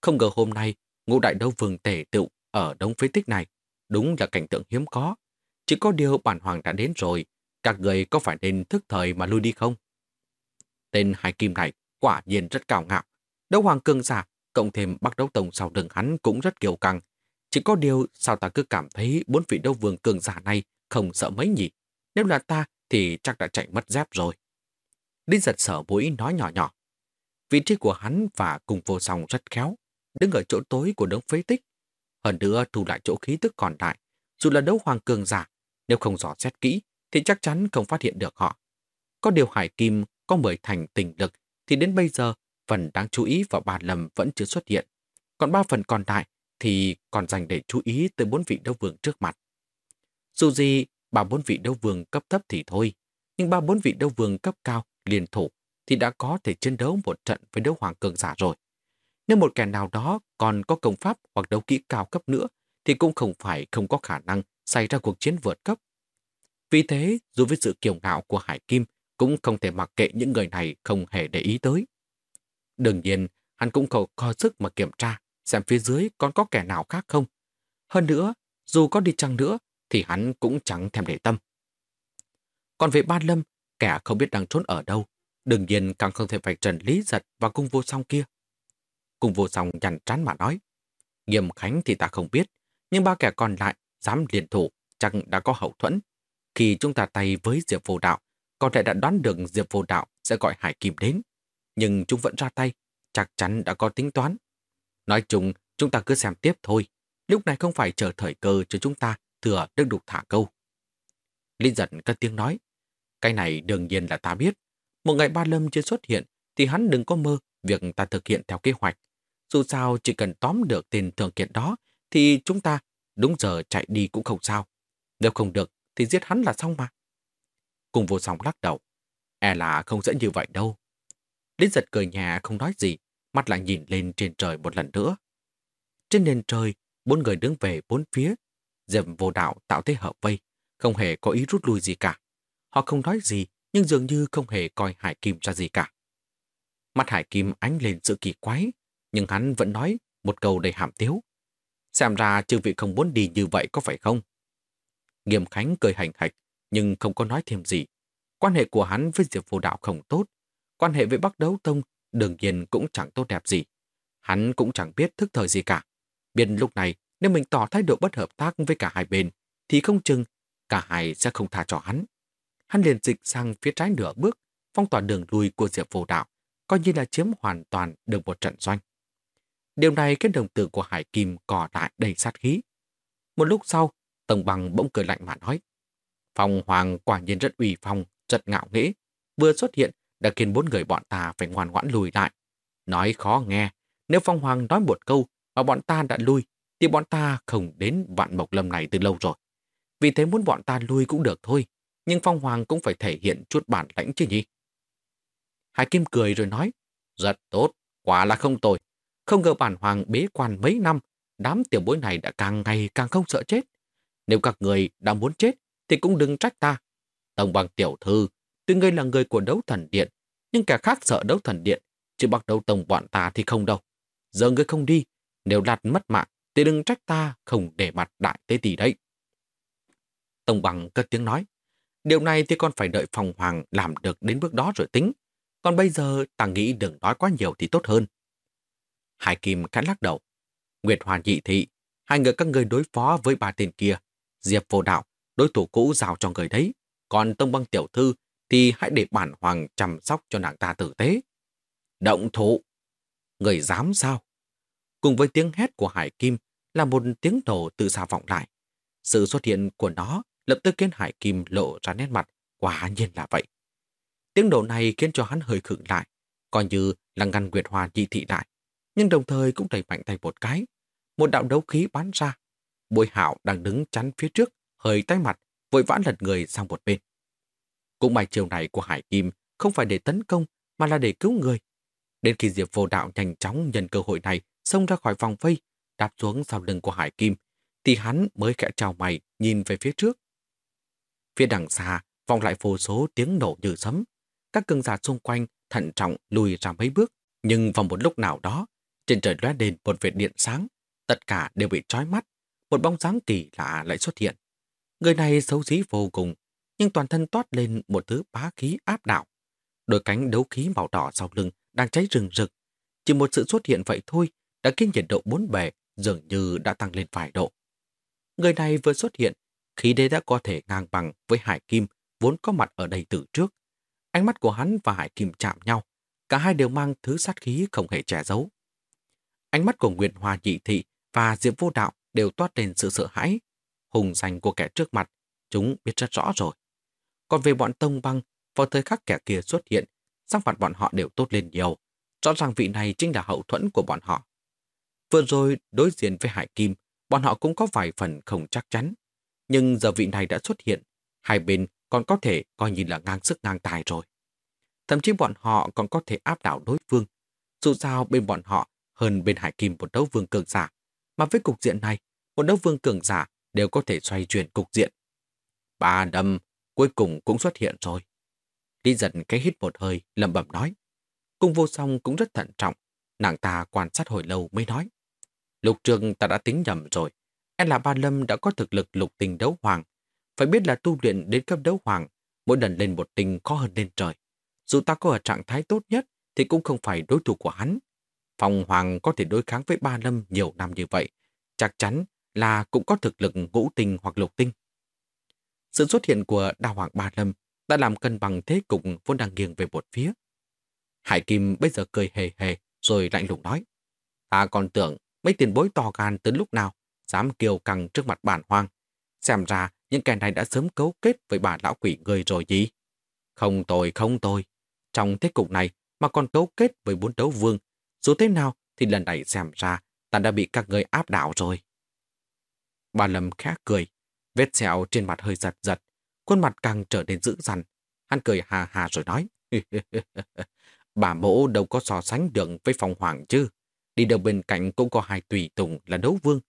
Không ngờ hôm nay, ngũ đại đấu vương tể tựu ở đống phế tích này, đúng là cảnh tượng hiếm có. Chỉ có điều bản hoàng đã đến rồi, các người có phải nên thức thời mà lui đi không? Tên Hải Kim này quả nhiên rất cao ngạo. Đấu hoàng cương giả, cộng thêm bắc đấu tông sau đường hắn cũng rất kiều căng. Chỉ có điều sao ta cứ cảm thấy bốn vị đấu vương cường giả này không sợ mấy nhỉ? Nếu là ta thì chắc đã chạy mất dép rồi. Linh giật sở mũi nói nhỏ nhỏ. Vị trí của hắn và cùng vô song rất khéo, đứng ở chỗ tối của đống phế tích. Hơn nữa thu lại chỗ khí tức còn lại, dù là đấu hoàng cường giả, nếu không dò xét kỹ thì chắc chắn không phát hiện được họ. Có điều Hải Kim có mười thành tình lực thì đến bây giờ phần đáng chú ý vào ba lầm vẫn chưa xuất hiện. Còn ba phần còn lại thì còn dành để chú ý tới bốn vị đấu vương trước mặt. Dù gì, ba bốn vị đấu vương cấp thấp thì thôi, nhưng ba bốn vị đấu vương cấp cao liên thủ thì đã có thể chiến đấu một trận với đấu hoàng cường giả rồi. Nếu một kẻ nào đó còn có công pháp hoặc đấu kỹ cao cấp nữa thì cũng không phải không có khả năng xảy ra cuộc chiến vượt cấp. Vì thế, dù với sự kiêu ngạo của Hải Kim cũng không thể mặc kệ những người này không hề để ý tới. Đương nhiên, hắn cũng cầu co sức mà kiểm tra xem phía dưới còn có kẻ nào khác không. Hơn nữa, dù có đi chăng nữa thì hắn cũng chẳng thèm để tâm. Còn về Ba Lâm, kẻ không biết đang trốn ở đâu, đương nhiên càng không thể phải trần lý giật và cung vô song kia. Cung vô song nhằn trán mà nói, Nghiêm Khánh thì ta không biết, nhưng ba kẻ còn lại dám liên thủ chắc đã có hậu thuẫn. Khi chúng ta tay với Diệp Vô Đạo, có thể đã đoán được Diệp Vô Đạo sẽ gọi Hải Kim đến. Nhưng chúng vẫn ra tay, chắc chắn đã có tính toán. Nói chung, chúng ta cứ xem tiếp thôi. Lúc này không phải chờ thời cơ cho chúng ta thừa được đục thả câu. Linh giận cất tiếng nói. Cái này đương nhiên là ta biết. Một ngày ba lâm chưa xuất hiện thì hắn đừng có mơ việc ta thực hiện theo kế hoạch. Dù sao chỉ cần tóm được tên thường kiện đó thì chúng ta đúng giờ chạy đi cũng không sao. Nếu không được thì giết hắn là xong mà. Cùng vô song lắc đầu. E là không dễ như vậy đâu. Linh giật cười nhà không nói gì, mắt lại nhìn lên trên trời một lần nữa. Trên nền trời, bốn người đứng về bốn phía. Diệp vô đạo tạo thế hợp vây, không hề có ý rút lui gì cả. Họ không nói gì, nhưng dường như không hề coi Hải Kim ra gì cả. mắt Hải Kim ánh lên sự kỳ quái, nhưng hắn vẫn nói một câu đầy hàm tiếu. Xem ra chư vị không muốn đi như vậy có phải không? Nghiêm Khánh cười hành hạch, nhưng không có nói thêm gì. Quan hệ của hắn với Diệp Vô Đạo không tốt. Quan hệ với Bắc Đấu Tông đương nhiên cũng chẳng tốt đẹp gì. Hắn cũng chẳng biết thức thời gì cả. Biết lúc này, nếu mình tỏ thái độ bất hợp tác với cả hai bên, thì không chừng cả hai sẽ không tha cho hắn. Hắn liền dịch sang phía trái nửa bước, phong tỏa đường lui của Diệp Vô Đạo, coi như là chiếm hoàn toàn được một trận doanh. Điều này khiến đồng tử của Hải Kim cò lại đầy sát khí. Một lúc sau, tổng Bằng bỗng cười lạnh mà nói. Phong Hoàng quả nhiên rất ủy phong, rất ngạo nghễ. Vừa xuất hiện đã khiến bốn người bọn ta phải ngoan ngoãn lùi lại. Nói khó nghe, nếu Phong Hoàng nói một câu mà bọn ta đã lui, thì bọn ta không đến vạn mộc lâm này từ lâu rồi. Vì thế muốn bọn ta lui cũng được thôi, nhưng Phong Hoàng cũng phải thể hiện chút bản lãnh chứ nhỉ. Hải Kim cười rồi nói, rất tốt, quả là không tồi. Không ngờ bản Hoàng bế quan mấy năm, đám tiểu bối này đã càng ngày càng không sợ chết. Nếu các người đã muốn chết, thì cũng đừng trách ta. Tổng bằng tiểu thư, tuy ngươi là người của đấu thần điện, nhưng kẻ khác sợ đấu thần điện, chứ bắt đầu tổng bọn ta thì không đâu. Giờ ngươi không đi, nếu lạt mất mạng, thì đừng trách ta không để mặt đại tế tỷ đấy. Tổng bằng cất tiếng nói, điều này thì còn phải đợi phòng hoàng làm được đến bước đó rồi tính. Còn bây giờ ta nghĩ đừng nói quá nhiều thì tốt hơn. Hải Kim khẽ lắc đầu. Nguyệt Hoàn nhị thị, hai người các người đối phó với ba tên kia. Diệp vô đạo, đối thủ cũ giao cho người đấy. Còn Tông Băng Tiểu Thư thì hãy để bản hoàng chăm sóc cho nàng ta tử tế. Động thủ! Người dám sao? Cùng với tiếng hét của Hải Kim là một tiếng nổ từ xa vọng lại. Sự xuất hiện của nó lập tức khiến Hải Kim lộ ra nét mặt, quả nhiên là vậy. Tiếng nổ này khiến cho hắn hơi khựng lại, coi như là ngăn Nguyệt Hoa nhị thị lại, nhưng đồng thời cũng đẩy mạnh tay một cái. Một đạo đấu khí bắn ra. Bùi hạo đang đứng chắn phía trước, hơi tay mặt, vội vã lật người sang một bên. Cũng may chiều này của Hải Kim không phải để tấn công, mà là để cứu người. Đến khi Diệp vô đạo nhanh chóng nhân cơ hội này xông ra khỏi vòng vây, đạp xuống sau lưng của Hải Kim, thì hắn mới khẽ trao mày nhìn về phía trước. Phía đằng xa, vòng lại vô số tiếng nổ như sấm. Các cương giả xung quanh thận trọng lùi ra mấy bước, nhưng vào một lúc nào đó, trên trời lóe lên một vệt điện sáng, tất cả đều bị trói mắt, một bóng dáng kỳ lạ lại xuất hiện. Người này xấu xí vô cùng, nhưng toàn thân toát lên một thứ bá khí áp đảo. Đôi cánh đấu khí màu đỏ sau lưng đang cháy rừng rực. Chỉ một sự xuất hiện vậy thôi đã khiến nhiệt độ bốn bề dường như đã tăng lên vài độ. Người này vừa xuất hiện, khí đế đã có thể ngang bằng với Hải Kim vốn có mặt ở đây từ trước. Ánh mắt của hắn và Hải Kim chạm nhau, cả hai đều mang thứ sát khí không hề che giấu. Ánh mắt của Nguyệt Hoa Nhị Thị và Diệp Vô Đạo đều toát lên sự sợ hãi. Hùng danh của kẻ trước mặt, chúng biết rất rõ rồi. Còn về bọn Tông Băng, vào thời khắc kẻ kia xuất hiện, sắc mặt bọn họ đều tốt lên nhiều. Rõ ràng vị này chính là hậu thuẫn của bọn họ. Vừa rồi đối diện với Hải Kim, bọn họ cũng có vài phần không chắc chắn. Nhưng giờ vị này đã xuất hiện, hai bên còn có thể coi như là ngang sức ngang tài rồi. Thậm chí bọn họ còn có thể áp đảo đối phương. Dù sao bên bọn họ hơn bên Hải Kim một đấu vương cường giả. Mà với cục diện này, một đấu vương cường giả đều có thể xoay chuyển cục diện. Ba đâm cuối cùng cũng xuất hiện rồi. Lý giật cái hít một hơi, lầm bẩm nói. Cung vô song cũng rất thận trọng. Nàng ta quan sát hồi lâu mới nói. Lục trường ta đã tính nhầm rồi. Em là ba lâm đã có thực lực lục tình đấu hoàng. Phải biết là tu luyện đến cấp đấu hoàng, mỗi lần lên một tình khó hơn lên trời. Dù ta có ở trạng thái tốt nhất, thì cũng không phải đối thủ của hắn. Phong Hoàng có thể đối kháng với ba lâm nhiều năm như vậy, chắc chắn là cũng có thực lực ngũ tinh hoặc lục tinh. Sự xuất hiện của đào hoàng ba lâm đã làm cân bằng thế cục vốn đang nghiêng về một phía. Hải Kim bây giờ cười hề hề rồi lạnh lùng nói. Ta còn tưởng mấy tiền bối to gan tới lúc nào dám kiều căng trước mặt bản hoang. Xem ra những kẻ này đã sớm cấu kết với bà lão quỷ người rồi gì? Không tôi, không tôi. Trong thế cục này mà còn cấu kết với bốn đấu vương, dù thế nào thì lần này xem ra ta đã bị các người áp đảo rồi. Bà Lâm khẽ cười, vết sẹo trên mặt hơi giật giật, khuôn mặt càng trở nên dữ dằn. Hắn cười hà hà rồi nói, [laughs] bà mỗ đâu có so sánh được với phong hoàng chứ. Đi đâu bên cạnh cũng có hai tùy tùng là đấu vương.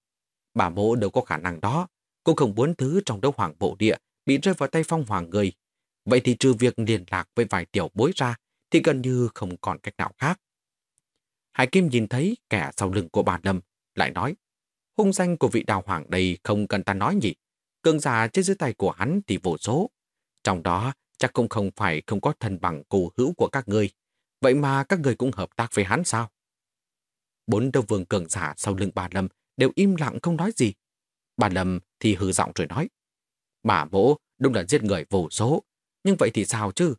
Bà mỗ đâu có khả năng đó, cũng không muốn thứ trong đấu hoàng bộ địa bị rơi vào tay phong hoàng người. Vậy thì trừ việc liên lạc với vài tiểu bối ra, thì gần như không còn cách nào khác. Hải Kim nhìn thấy kẻ sau lưng của bà Lâm, lại nói, hung danh của vị đào hoàng đây không cần ta nói nhỉ. Cường giả trên dưới tay của hắn thì vô số. Trong đó chắc cũng không phải không có thân bằng cù hữu của các người. Vậy mà các người cũng hợp tác với hắn sao? Bốn đầu vương cường giả sau lưng bà Lâm đều im lặng không nói gì. Bà Lâm thì hư giọng rồi nói. Bà mỗ đúng là giết người vô số. Nhưng vậy thì sao chứ?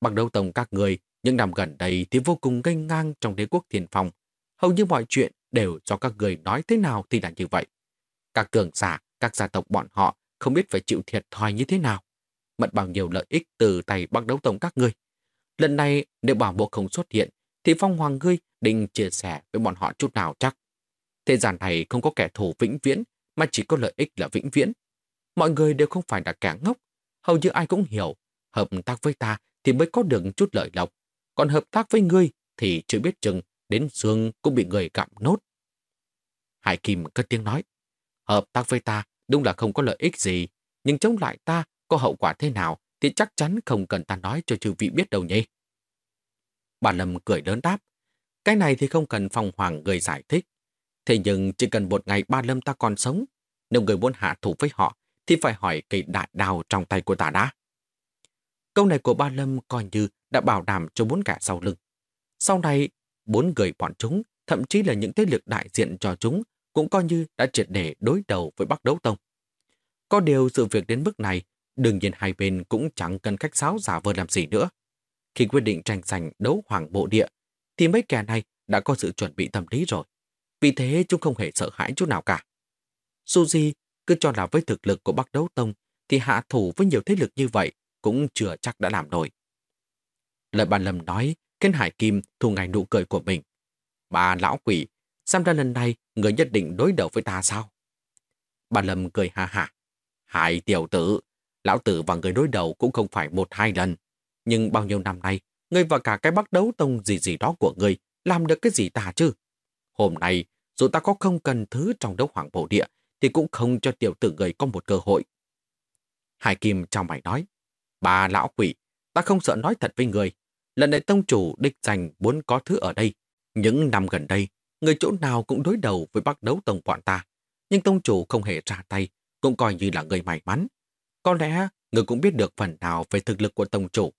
Bằng đầu tổng các người những năm gần đây thì vô cùng gây ngang trong đế quốc thiền phòng Hầu như mọi chuyện đều do các người nói thế nào thì là như vậy. Các cường giả, các gia tộc bọn họ không biết phải chịu thiệt thòi như thế nào. Mất bao nhiêu lợi ích từ tay bắt đấu tổng các ngươi. Lần này nếu bảo bộ không xuất hiện thì phong hoàng ngươi định chia sẻ với bọn họ chút nào chắc. Thế gian này không có kẻ thù vĩnh viễn mà chỉ có lợi ích là vĩnh viễn. Mọi người đều không phải là kẻ ngốc. Hầu như ai cũng hiểu hợp tác với ta thì mới có được chút lợi lộc còn hợp tác với ngươi thì chưa biết chừng đến xương cũng bị người gặm nốt. Hải Kim cất tiếng nói, hợp tác với ta đúng là không có lợi ích gì, nhưng chống lại ta có hậu quả thế nào thì chắc chắn không cần ta nói cho chư vị biết đâu nhỉ. Bà Lâm cười lớn đáp, cái này thì không cần phong hoàng người giải thích. Thế nhưng chỉ cần một ngày ba Lâm ta còn sống, nếu người muốn hạ thủ với họ thì phải hỏi cây đại đào trong tay của ta đã. Câu này của ba Lâm coi như đã bảo đảm cho bốn kẻ sau lưng. Sau này, bốn người bọn chúng, thậm chí là những thế lực đại diện cho chúng, cũng coi như đã triệt để đối đầu với Bắc Đấu Tông. Có điều sự việc đến mức này, đương nhiên hai bên cũng chẳng cần cách sáo giả vờ làm gì nữa. Khi quyết định tranh giành đấu hoàng bộ địa, thì mấy kẻ này đã có sự chuẩn bị tâm lý rồi. Vì thế chúng không hề sợ hãi chút nào cả. Suzy cứ cho là với thực lực của Bắc Đấu Tông thì hạ thủ với nhiều thế lực như vậy cũng chưa chắc đã làm nổi. Lời bà Lâm nói khiến Hải Kim thu ngay nụ cười của mình. Bà lão quỷ, xem ra lần này người nhất định đối đầu với ta sao? Bà Lâm cười ha ha. Hải tiểu tử, lão tử và người đối đầu cũng không phải một hai lần. Nhưng bao nhiêu năm nay, người và cả cái bắt đấu tông gì gì đó của người làm được cái gì ta chứ? Hôm nay, dù ta có không cần thứ trong đấu hoàng bộ địa, thì cũng không cho tiểu tử người có một cơ hội. Hải Kim trong mày nói, bà lão quỷ, ta không sợ nói thật với người, Lần này tông chủ đích giành muốn có thứ ở đây. Những năm gần đây, người chỗ nào cũng đối đầu với bắc đấu tông bọn ta. Nhưng tông chủ không hề ra tay, cũng coi như là người may mắn. Có lẽ người cũng biết được phần nào về thực lực của tông chủ.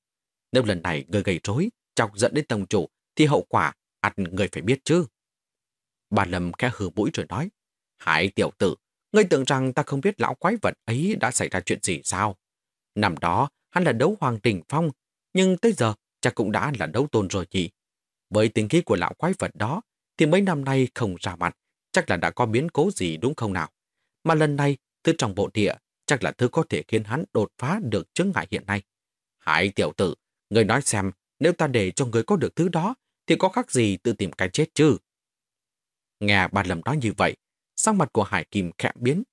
Nếu lần này người gây rối, chọc dẫn đến tông chủ, thì hậu quả ắt người phải biết chứ. Bà Lâm khẽ hừ mũi rồi nói, Hải tiểu tử, ngươi tưởng rằng ta không biết lão quái vật ấy đã xảy ra chuyện gì sao? Năm đó, hắn là đấu hoàng đỉnh phong, nhưng tới giờ chắc cũng đã là đấu tôn rồi nhỉ. Với tính khí của lão quái vật đó, thì mấy năm nay không ra mặt, chắc là đã có biến cố gì đúng không nào? Mà lần này, thứ trong bộ địa, chắc là thứ có thể khiến hắn đột phá được chứng ngại hiện nay. Hải tiểu tử, người nói xem, nếu ta để cho người có được thứ đó, thì có khác gì tự tìm cái chết chứ? Nghe bà Lâm nói như vậy, sắc mặt của Hải Kim khẽ biến.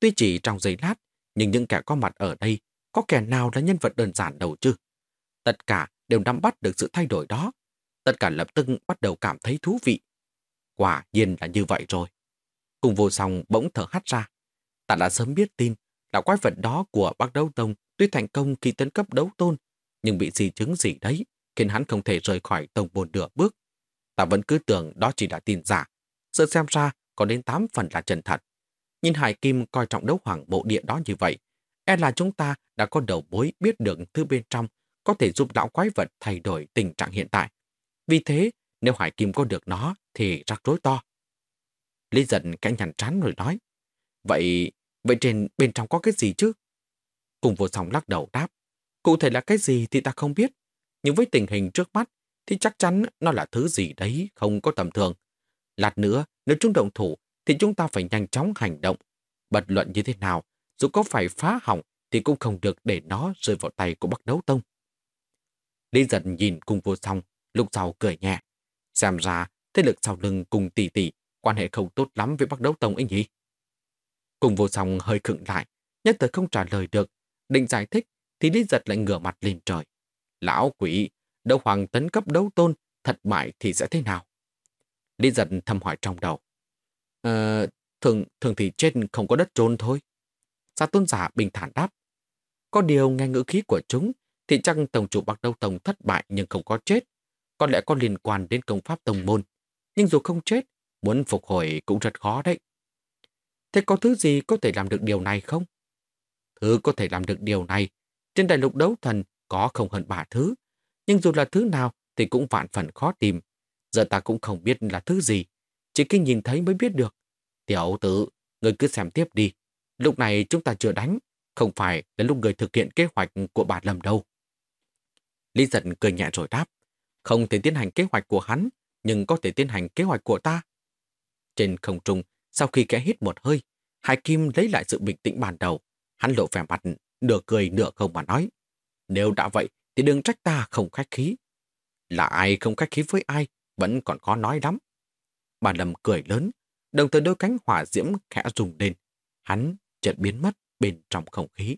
Tuy chỉ trong giây lát, nhưng những kẻ có mặt ở đây, có kẻ nào là nhân vật đơn giản đâu chứ? Tất cả đều nắm bắt được sự thay đổi đó. Tất cả lập tức bắt đầu cảm thấy thú vị. Quả nhiên là như vậy rồi. Cùng vô song bỗng thở hắt ra. Ta đã sớm biết tin là quái vật đó của bác đấu tông tuy thành công khi tấn cấp đấu tôn, nhưng bị gì chứng gì đấy, khiến hắn không thể rời khỏi tông môn nửa bước. Ta vẫn cứ tưởng đó chỉ là tin giả. Sự xem ra có đến 8 phần là chân thật. Nhìn Hải Kim coi trọng đấu hoàng bộ địa đó như vậy, e là chúng ta đã có đầu mối biết được thứ bên trong có thể giúp lão quái vật thay đổi tình trạng hiện tại. Vì thế, nếu Hải Kim có được nó thì rắc rối to. Lý giận cái nhằn trán rồi nói. Vậy, vậy trên bên trong có cái gì chứ? Cùng vô song lắc đầu đáp. Cụ thể là cái gì thì ta không biết. Nhưng với tình hình trước mắt thì chắc chắn nó là thứ gì đấy không có tầm thường. Lát nữa, nếu chúng động thủ thì chúng ta phải nhanh chóng hành động. Bật luận như thế nào, dù có phải phá hỏng thì cũng không được để nó rơi vào tay của Bắc Đấu Tông. Lý giận nhìn cùng vô song, lúc sau cười nhẹ. Xem ra, thế lực sau lưng cùng tỷ tỷ, quan hệ không tốt lắm với Bắc Đấu Tông ấy nhỉ? Cùng vô song hơi khựng lại, nhất thời không trả lời được. Định giải thích, thì Lý giật lại ngửa mặt lên trời. Lão quỷ, đấu hoàng tấn cấp đấu tôn, thật bại thì sẽ thế nào? Lý giật thầm hỏi trong đầu. Ờ, thường, thường thì chết không có đất trôn thôi. Sa tôn giả bình thản đáp. Có điều nghe ngữ khí của chúng thì chắc tổng chủ Bắc đấu Tông thất bại nhưng không có chết. Có lẽ có liên quan đến công pháp tông môn. Nhưng dù không chết, muốn phục hồi cũng rất khó đấy. Thế có thứ gì có thể làm được điều này không? Thứ có thể làm được điều này, trên đại lục đấu thần có không hơn ba thứ. Nhưng dù là thứ nào thì cũng vạn phần khó tìm. Giờ ta cũng không biết là thứ gì. Chỉ khi nhìn thấy mới biết được. Tiểu tử, người cứ xem tiếp đi. Lúc này chúng ta chưa đánh. Không phải là lúc người thực hiện kế hoạch của bà Lâm đâu. Lý giận cười nhẹ rồi đáp. Không thể tiến hành kế hoạch của hắn, nhưng có thể tiến hành kế hoạch của ta. Trên không trung, sau khi kẽ hít một hơi, Hải Kim lấy lại sự bình tĩnh ban đầu. Hắn lộ vẻ mặt, nửa cười nửa không mà nói. Nếu đã vậy, thì đừng trách ta không khách khí. Là ai không khách khí với ai, vẫn còn có nói lắm. Bà Lâm cười lớn, đồng thời đôi cánh hỏa diễm khẽ rùng lên. Hắn chợt biến mất bên trong không khí.